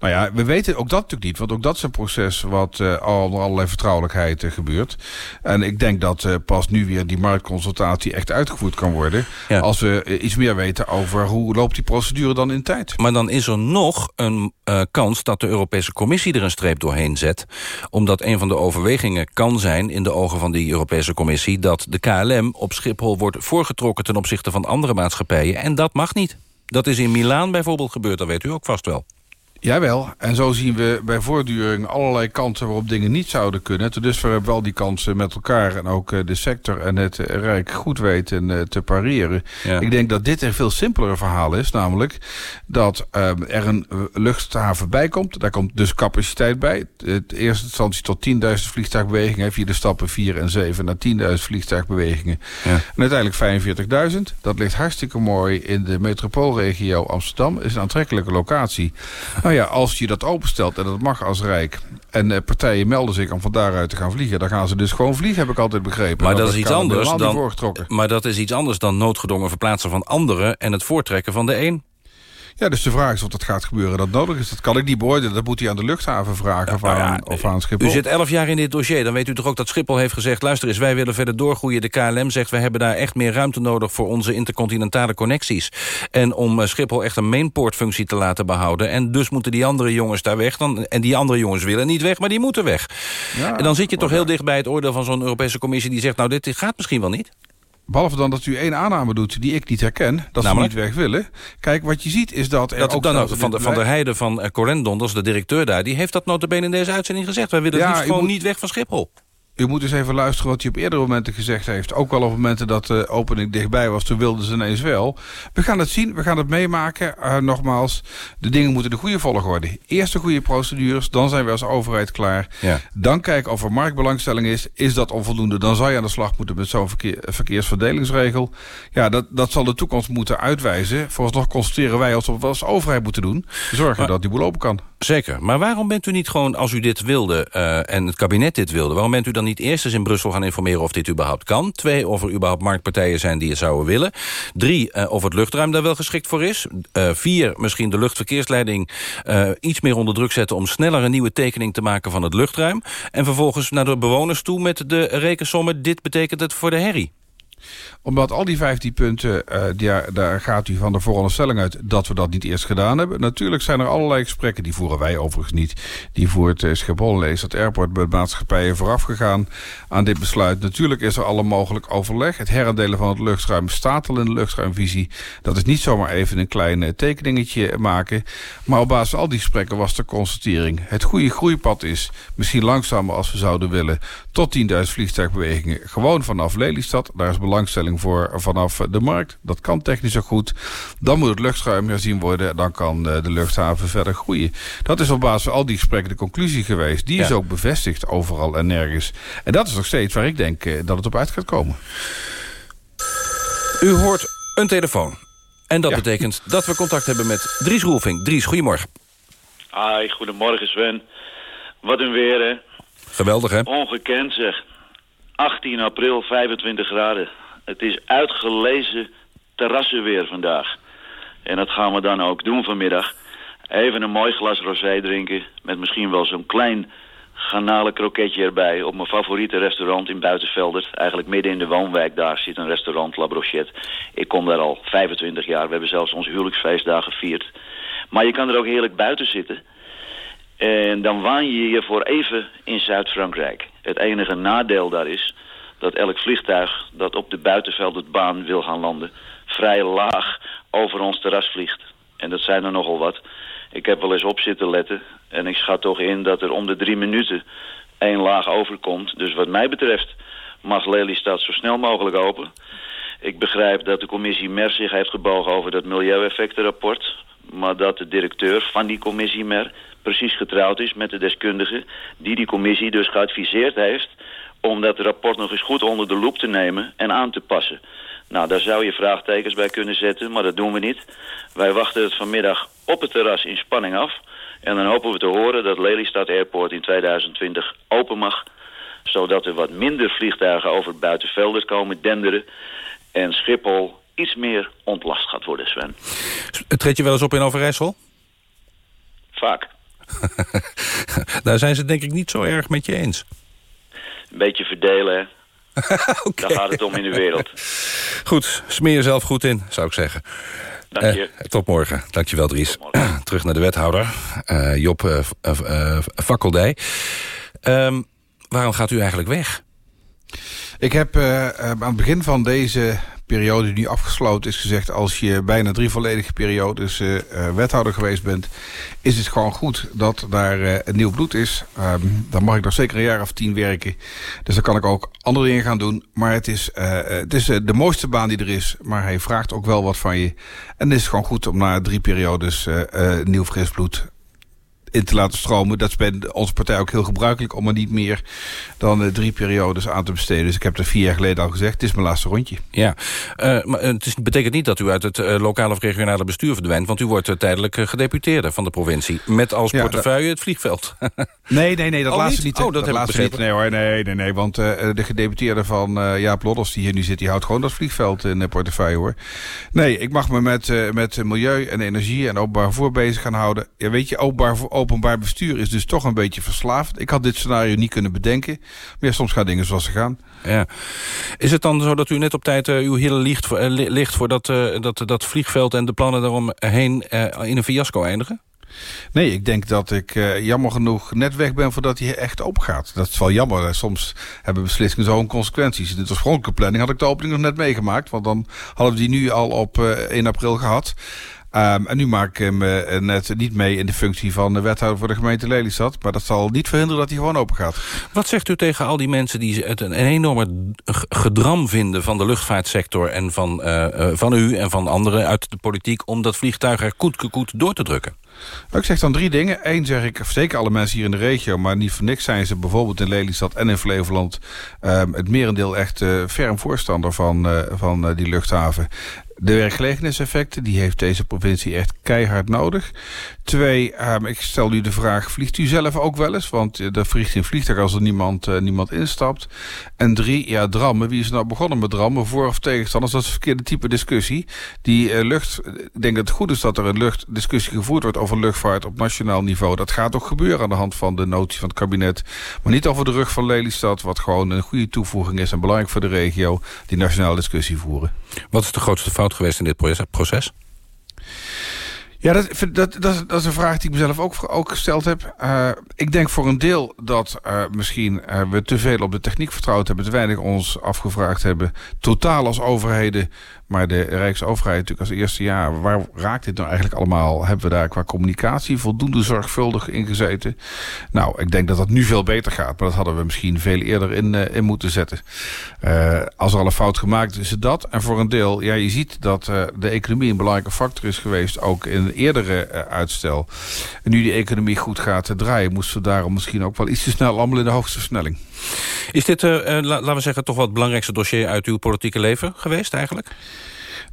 Nou ja, we weten ook dat natuurlijk niet. Want ook dat is een proces wat uh, al allerlei vertrouwelijkheid uh, gebeurt. En ik denk dat uh, pas nu weer die marktconsultatie echt uitgevoerd kan worden. Ja. Als we iets meer weten over hoe loopt die procedure dan in tijd. Maar dan is er nog een kans dat de Europese Commissie er een streep doorheen zet. Omdat een van de overwegingen kan zijn in de ogen van die Europese Commissie... dat de KLM op Schiphol wordt voorgetrokken ten opzichte van andere maatschappijen. En dat mag niet. Dat is in Milaan bijvoorbeeld gebeurd, dat weet u ook vast wel. Jawel, en zo zien we bij voortduring allerlei kansen waarop dingen niet zouden kunnen. Ten dusver hebben we wel die kansen met elkaar en ook uh, de sector en het uh, Rijk goed weten uh, te pareren. Ja. Ik denk dat dit een veel simpeler verhaal is, namelijk dat er een luchthaven bij komt. Daar komt dus capaciteit bij. Het eerste instantie tot 10.000 vliegtuigbewegingen, via de stappen 4 en 7 naar 10.000 vliegtuigbewegingen. Ja. En uiteindelijk 45.000. Dat ligt hartstikke mooi in de metropoolregio Amsterdam. is een aantrekkelijke locatie. Nou ja, als je dat openstelt en dat mag als Rijk... en uh, partijen melden zich om van daaruit te gaan vliegen... dan gaan ze dus gewoon vliegen, heb ik altijd begrepen. Maar Want dat is iets anders dan. Maar dat is iets anders dan noodgedwongen verplaatsen van anderen en het voortrekken van de een. Ja, dus de vraag is of dat gaat gebeuren dat nodig is. Dat kan ik niet beoordelen. Dat moet hij aan de luchthaven vragen of, nou ja, aan, of aan Schiphol. U zit elf jaar in dit dossier. Dan weet u toch ook dat Schiphol heeft gezegd... luister eens, wij willen verder doorgroeien. De KLM zegt, we hebben daar echt meer ruimte nodig... voor onze intercontinentale connecties. En om eh, Schiphol echt een mainportfunctie te laten behouden. En dus moeten die andere jongens daar weg. Dan, en die andere jongens willen niet weg, maar die moeten weg. Ja, en dan zit je toch heel dicht bij het oordeel van zo'n Europese commissie... die zegt, nou, dit gaat misschien wel niet. Behalve dan dat u één aanname doet die ik niet herken. Dat Namelijk? ze niet weg willen. Kijk, wat je ziet is dat er Dat, ook... dan, van, de, van der beleid- Heijden van uh, Corendon, de directeur daar... die heeft dat notabene in deze uitzending gezegd. Wij willen Ja, liefst gewoon moet- niet weg van Schiphol. U moet eens even luisteren wat hij op eerdere momenten gezegd heeft. Ook wel op momenten dat de opening dichtbij was, toen wilden ze ineens wel. We gaan het zien, we gaan het meemaken. Eh, nogmaals, de dingen moeten de goede volgorde. Eerst de goede procedures, dan zijn we als overheid klaar. Ja. Dan kijken of er marktbelangstelling is. Is dat onvoldoende, dan zou je aan de slag moeten met zo'n verkeer, verkeersverdelingsregel. Ja, dat, dat zal de toekomst moeten uitwijzen. Vooralsnog constateren wij als als overheid moeten doen. Zorgen dat die boel open kan. Zeker. Maar waarom bent u niet gewoon, als u dit wilde eh, en het kabinet dit wilde... waarom bent u dan niet eerst eens in Brussel gaan informeren of dit überhaupt kan? Twee, of er überhaupt marktpartijen zijn die het zouden willen. Drie, eh, of het luchtruim daar wel geschikt voor is. Eh, vier, misschien de luchtverkeersleiding eh, iets meer onder druk zetten... om sneller een nieuwe tekening te maken van het luchtruim. En vervolgens naar de bewoners toe met de rekensommen... dit betekent het voor de herrie. Omdat al die 15 punten, eh, die, daar gaat u van de veronderstelling uit dat we dat niet eerst gedaan hebben. Natuurlijk zijn er allerlei gesprekken, die voeren wij overigens niet. Die voert uh, Schiphol, dat airport met maatschappijen vooraf gegaan aan dit besluit. Natuurlijk is er alle mogelijk overleg. Het herendelen van het luchtruim staat al in de luchtruimvisie. Dat is niet zomaar even een klein uh, tekeningetje maken. Maar op basis van al die gesprekken was de constatering. Het goede groeipad is, misschien langzamer als we zouden willen, tot 10.000 vliegtuigbewegingen. Gewoon vanaf Lelystad, daar is belangstelling voor vanaf de markt. Dat kan technisch ook goed. Dan moet het luchtruim herzien worden. Dan kan de luchthaven verder groeien. Dat is op basis van al die gesprekken de conclusie geweest. Die is Ja. ook bevestigd overal en nergens. En dat is nog steeds waar ik denk eh, dat het op uit gaat komen. U hoort een telefoon. En dat betekent dat we contact hebben met Dries Roelving. Dries, goedemorgen. Hi, goedemorgen Sven. Wat een weer, hè? Geweldig, hè? Ongekend, zeg. 18 april, 25 graden. Het is uitgelezen terrassenweer vandaag. En dat gaan we dan ook doen vanmiddag. Even een mooi glas rosé drinken... met misschien wel zo'n klein garnalen kroketje erbij... op mijn favoriete restaurant in Buitenveldert. Eigenlijk midden in de woonwijk daar zit een restaurant, La Brochette. Ik kom daar al 25 jaar. We hebben zelfs ons huwelijksfeestdag gevierd. Maar je kan er ook heerlijk buiten zitten... En dan waan je je voor even in Zuid-Frankrijk. Het enige nadeel daar is dat elk vliegtuig dat op de buitenveldbaan wil gaan landen... vrij laag over ons terras vliegt. En dat zijn er nogal wat. Ik heb wel eens op zitten letten. En ik schat toch in dat er om de drie minuten één laag overkomt. Dus wat mij betreft mag Lelystad zo snel mogelijk open. Ik begrijp dat de commissie MER zich heeft gebogen over dat milieueffectenrapport. Maar dat de directeur van die commissie MER precies getrouwd is met de deskundige... die die commissie dus geadviseerd heeft om dat rapport nog eens goed onder de loep te nemen en aan te passen. Nou, daar zou je vraagtekens bij kunnen zetten, maar dat doen we niet. Wij wachten het vanmiddag op het terras in spanning af. En dan hopen we te horen dat Lelystad Airport in 2020 open mag. Zodat er wat minder vliegtuigen over buitenvelders komen denderen. En Schiphol iets meer ontlast gaat worden, Sven. Treed je wel eens op in Overijssel? Vaak. Daar zijn ze denk ik niet zo erg met je eens. Een beetje verdelen, hè. Daar gaat het om in de wereld. Goed, smeer jezelf goed in, zou ik zeggen. Dank je. Eh, tot morgen. Dankjewel, Dries. Terug naar de wethouder, eh, Job uh, uh, Fakkeldij. Um, waarom gaat u eigenlijk weg? Ik heb uh, aan het begin van deze periode die nu afgesloten is gezegd... als je bijna drie volledige periodes uh, uh, wethouder geweest bent... is het gewoon goed dat daar een nieuw bloed is. Um, dan mag ik nog zeker een jaar of tien werken. Dus dan kan ik ook andere dingen gaan doen. Maar het is, het is de mooiste baan die er is. Maar hij vraagt ook wel wat van je. En het is gewoon goed om na drie periodes nieuw fris bloed in te laten stromen. Dat is bij onze partij ook heel gebruikelijk... om er niet meer dan uh, drie periodes aan te besteden. Dus ik heb er vier jaar geleden al gezegd... het is mijn laatste rondje. Ja, uh, maar het is, betekent niet dat u uit het uh, lokale of regionale bestuur verdwijnt... want u wordt tijdelijk gedeputeerde van de provincie... met als ja, portefeuille het vliegveld. nee, nee, nee, dat oh, laatste niet. Oh, dat, dat laatste niet. Nee hoor, nee, nee, nee. Want de gedeputeerde van Jaap Lodders... die hier nu zit, die houdt gewoon dat vliegveld in de portefeuille hoor. Nee, ik mag me met, met milieu en energie en openbaar vervoer bezig gaan houden. Ja, weet je, openbaar, openbaar bestuur is dus toch een beetje verslaafd. Ik had dit scenario niet kunnen bedenken. Maar ja, soms gaan dingen zoals ze gaan. Ja. Is het dan zo dat u net op tijd uh, uw hielen ligt voor, uh, ligt voor dat, uh, dat, dat vliegveld... en de plannen daaromheen in een fiasco eindigen? Nee, ik denk dat ik uh, jammer genoeg net weg ben voordat hij echt opgaat. Dat is wel jammer. Soms hebben beslissingen zo'n consequenties. In de oorspronkelijke planning had ik de opening nog net meegemaakt. Want dan hadden we die nu al op uh, 1 april gehad. Um, en nu maak ik hem uh, net niet mee in de functie van de wethouder voor de gemeente Lelystad. Maar dat zal niet verhinderen dat hij gewoon open gaat. Wat zegt u tegen al die mensen die het een enorme gedram vinden... van de luchtvaartsector en van, uh, uh, van u en van anderen uit de politiek... om dat vliegtuig er koet door te drukken? Nou, ik zeg dan drie dingen. Eén zeg ik, zeker alle mensen hier in de regio... maar niet voor niks zijn ze bijvoorbeeld in Lelystad en in Flevoland... Um, het merendeel echt uh, ferm voorstander van, uh, van uh, die luchthaven. De werkgelegenheidseffecten, die heeft deze provincie echt keihard nodig. Twee, um, ik stel u de vraag, vliegt u zelf ook wel eens? Want uh, er vliegt in vliegtuig als er niemand, uh, niemand instapt. En drie, ja, drammen. Wie is nou begonnen met drammen? Voor of tegenstanders? Dat is een verkeerde type discussie. Die uh, lucht, ik denk dat het goed is dat er een luchtdiscussie gevoerd wordt over luchtvaart op nationaal niveau. Dat gaat ook gebeuren aan de hand van de notie van het kabinet. Maar niet over de rug van Lelystad, wat gewoon een goede toevoeging is en belangrijk voor de regio, die nationale discussie voeren. Wat is de grootste fout geweest in dit proces? Ja, dat, dat, dat, is een vraag die ik mezelf ook, ook gesteld heb. Uh, ik denk voor een deel dat uh, misschien uh, we te veel op de techniek vertrouwd hebben... te weinig ons afgevraagd hebben, totaal als overheden... maar de Rijksoverheid natuurlijk als eerste jaar... waar raakt dit nou eigenlijk allemaal? Hebben we daar qua communicatie voldoende zorgvuldig in gezeten? Nou, ik denk dat dat nu veel beter gaat... maar dat hadden we misschien veel eerder in, in moeten zetten. als er al een fout gemaakt is, is het dat. En voor een deel, ja, je ziet dat de economie een belangrijke factor is geweest... ook in een eerdere uitstel. En nu die economie goed gaat draaien... moesten we daarom misschien ook wel iets te snel... allemaal in de hoogste versnelling. Is dit, la laten we zeggen, toch wel het belangrijkste dossier... uit uw politieke leven geweest eigenlijk?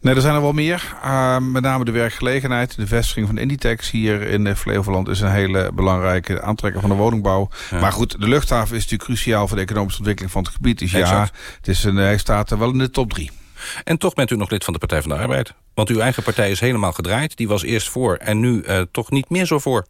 Nee, er zijn er wel meer. Uh, met name de werkgelegenheid. De vestiging van Inditex hier in Flevoland... is een hele belangrijke aantrekker van de woningbouw. Ja. Maar goed, de luchthaven is natuurlijk cruciaal... voor de economische ontwikkeling van het gebied. Dus exact. ja, het is een, hij staat er wel in de top drie. En toch bent u nog lid van de Partij van de Arbeid. Want uw eigen partij is helemaal gedraaid. Die was eerst voor en nu uh, toch niet meer zo voor.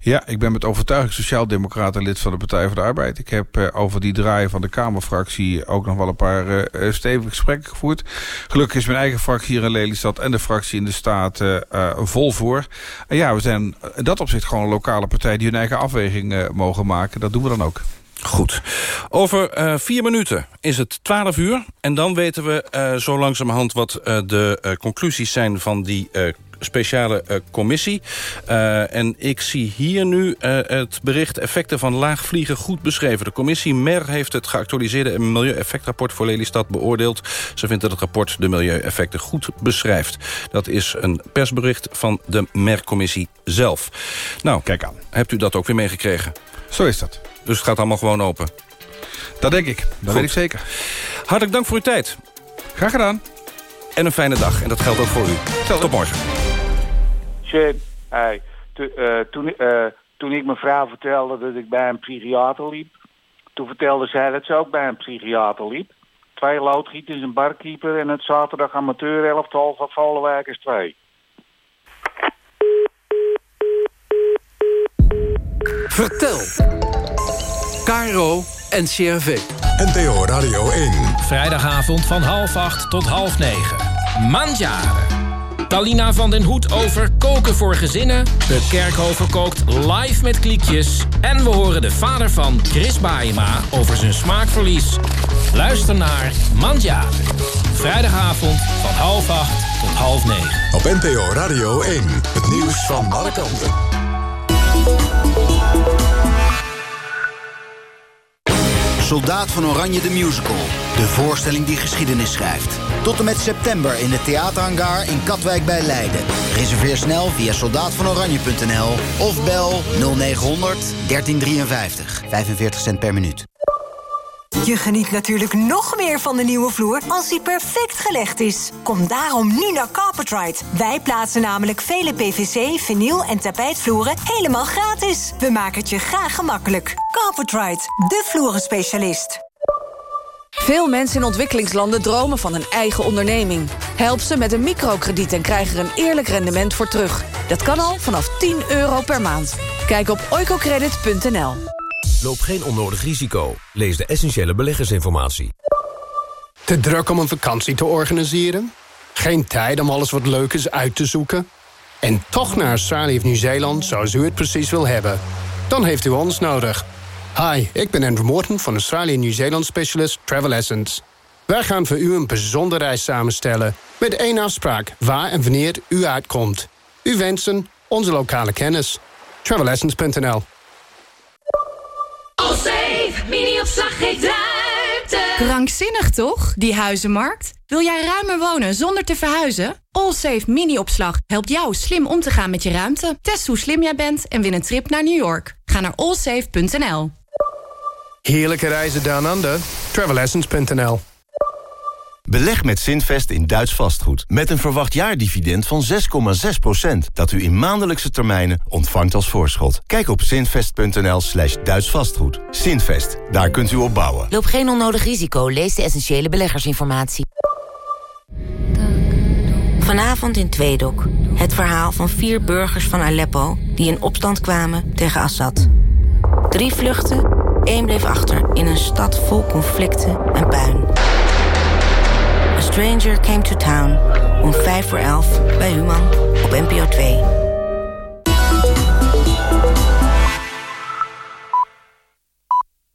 Ja, ik ben met overtuiging sociaaldemocraten lid van de Partij van de Arbeid. Ik heb uh, over die draaien van de Kamerfractie ook nog wel een paar uh, stevige gesprekken gevoerd. Gelukkig is mijn eigen fractie hier in Lelystad en de fractie in de uh, vol voor. En ja, we zijn in dat opzicht gewoon een lokale partij die hun eigen afweging mogen maken. Dat doen we dan ook. Goed. Over uh, vier minuten is het twaalf uur. En dan weten we uh, zo langzamerhand wat uh, de conclusies zijn van die speciale uh, commissie. Uh, en ik zie hier nu uh, het bericht effecten van laagvliegen goed beschreven. De commissie MER heeft het geactualiseerde milieueffectrapport voor Lelystad beoordeeld. Ze vindt dat het rapport de milieueffecten goed beschrijft. Dat is een persbericht van de MER-commissie zelf. Nou, kijk aan. Hebt u dat ook weer meegekregen? Zo is dat. Dus het gaat allemaal gewoon open? Dat denk ik. Dat Goed. weet ik zeker. Hartelijk dank voor uw tijd. Graag gedaan. En een fijne dag. En dat geldt ook voor u. Tot morgen. Hey, to, uh, toen, uh, toen ik mijn vrouw vertelde dat ik bij een psychiater liep... toen vertelde zij dat ze ook bij een psychiater liep. Twee loodgieters, een barkeeper en het zaterdag amateur elftal van Volenwijkers 2. Vertel. Caro en CRV. NPO Radio 1. Vrijdagavond van half acht tot half negen. Mandjaren. Talina van den Hoed over koken voor gezinnen. De Kerkhoven kookt live met kliekjes. En we horen de vader van Chris Baayema over zijn smaakverlies. Luister naar Mandjaren. Vrijdagavond van half acht tot half negen. Op NPO Radio 1. Het nieuws van alle kanten. Soldaat van Oranje de Musical. De voorstelling die geschiedenis schrijft. Tot en met september in de theaterhangar in Katwijk bij Leiden. Reserveer snel via soldaatvanoranje.nl of bel 0900 1353. 45 cent per minuut. Je geniet natuurlijk nog meer van de nieuwe vloer als die perfect gelegd is. Kom daarom nu naar Carpetride. Wij plaatsen namelijk vele PVC, vinyl en tapijtvloeren helemaal gratis. We maken het je graag gemakkelijk. Carpetride, de vloerenspecialist. Veel mensen in ontwikkelingslanden dromen van een eigen onderneming. Help ze met een microkrediet en krijg er een eerlijk rendement voor terug. Dat kan al vanaf 10 euro per maand. Kijk op oicocredit.nl. Loop geen onnodig risico. Lees de essentiële beleggersinformatie. Te druk om een vakantie te organiseren? Geen tijd om alles wat leuk is uit te zoeken? en toch naar Australië of Nieuw-Zeeland zoals u het precies wil hebben? Dan heeft u ons nodig. Hi, ik ben Andrew Morton van Australië Nieuw-Zeeland Specialist Travel Essence. Wij gaan voor u een bijzondere reis samenstellen... met één afspraak waar en wanneer u uitkomt. U wensen, onze lokale kennis. Travelessence.nl Allsafe, mini-opslag geeft ruimte. Krankzinnig toch, die huizenmarkt? Wil jij ruimer wonen zonder te verhuizen? Allsafe mini-opslag helpt jou slim om te gaan met je ruimte. Test hoe slim jij bent en win een trip naar New York. Ga naar allsafe.nl. Heerlijke reizen down under. Travelessence.nl Beleg met Zinvest in Duits vastgoed. Met een verwacht jaardividend van 6,6%. Dat u in maandelijkse termijnen ontvangt als voorschot. Kijk op zinvest.nl slash Duits vastgoed. Zinvest, daar kunt u op bouwen. Loop geen onnodig risico. Lees de essentiële beleggersinformatie. Vanavond in Tweedok. Het verhaal van vier burgers van Aleppo... die in opstand kwamen tegen Assad. Drie vluchten, één bleef achter... in een stad vol conflicten en puin. A Stranger Came to Town. Om 5 voor 11 bij Human op NPO 2.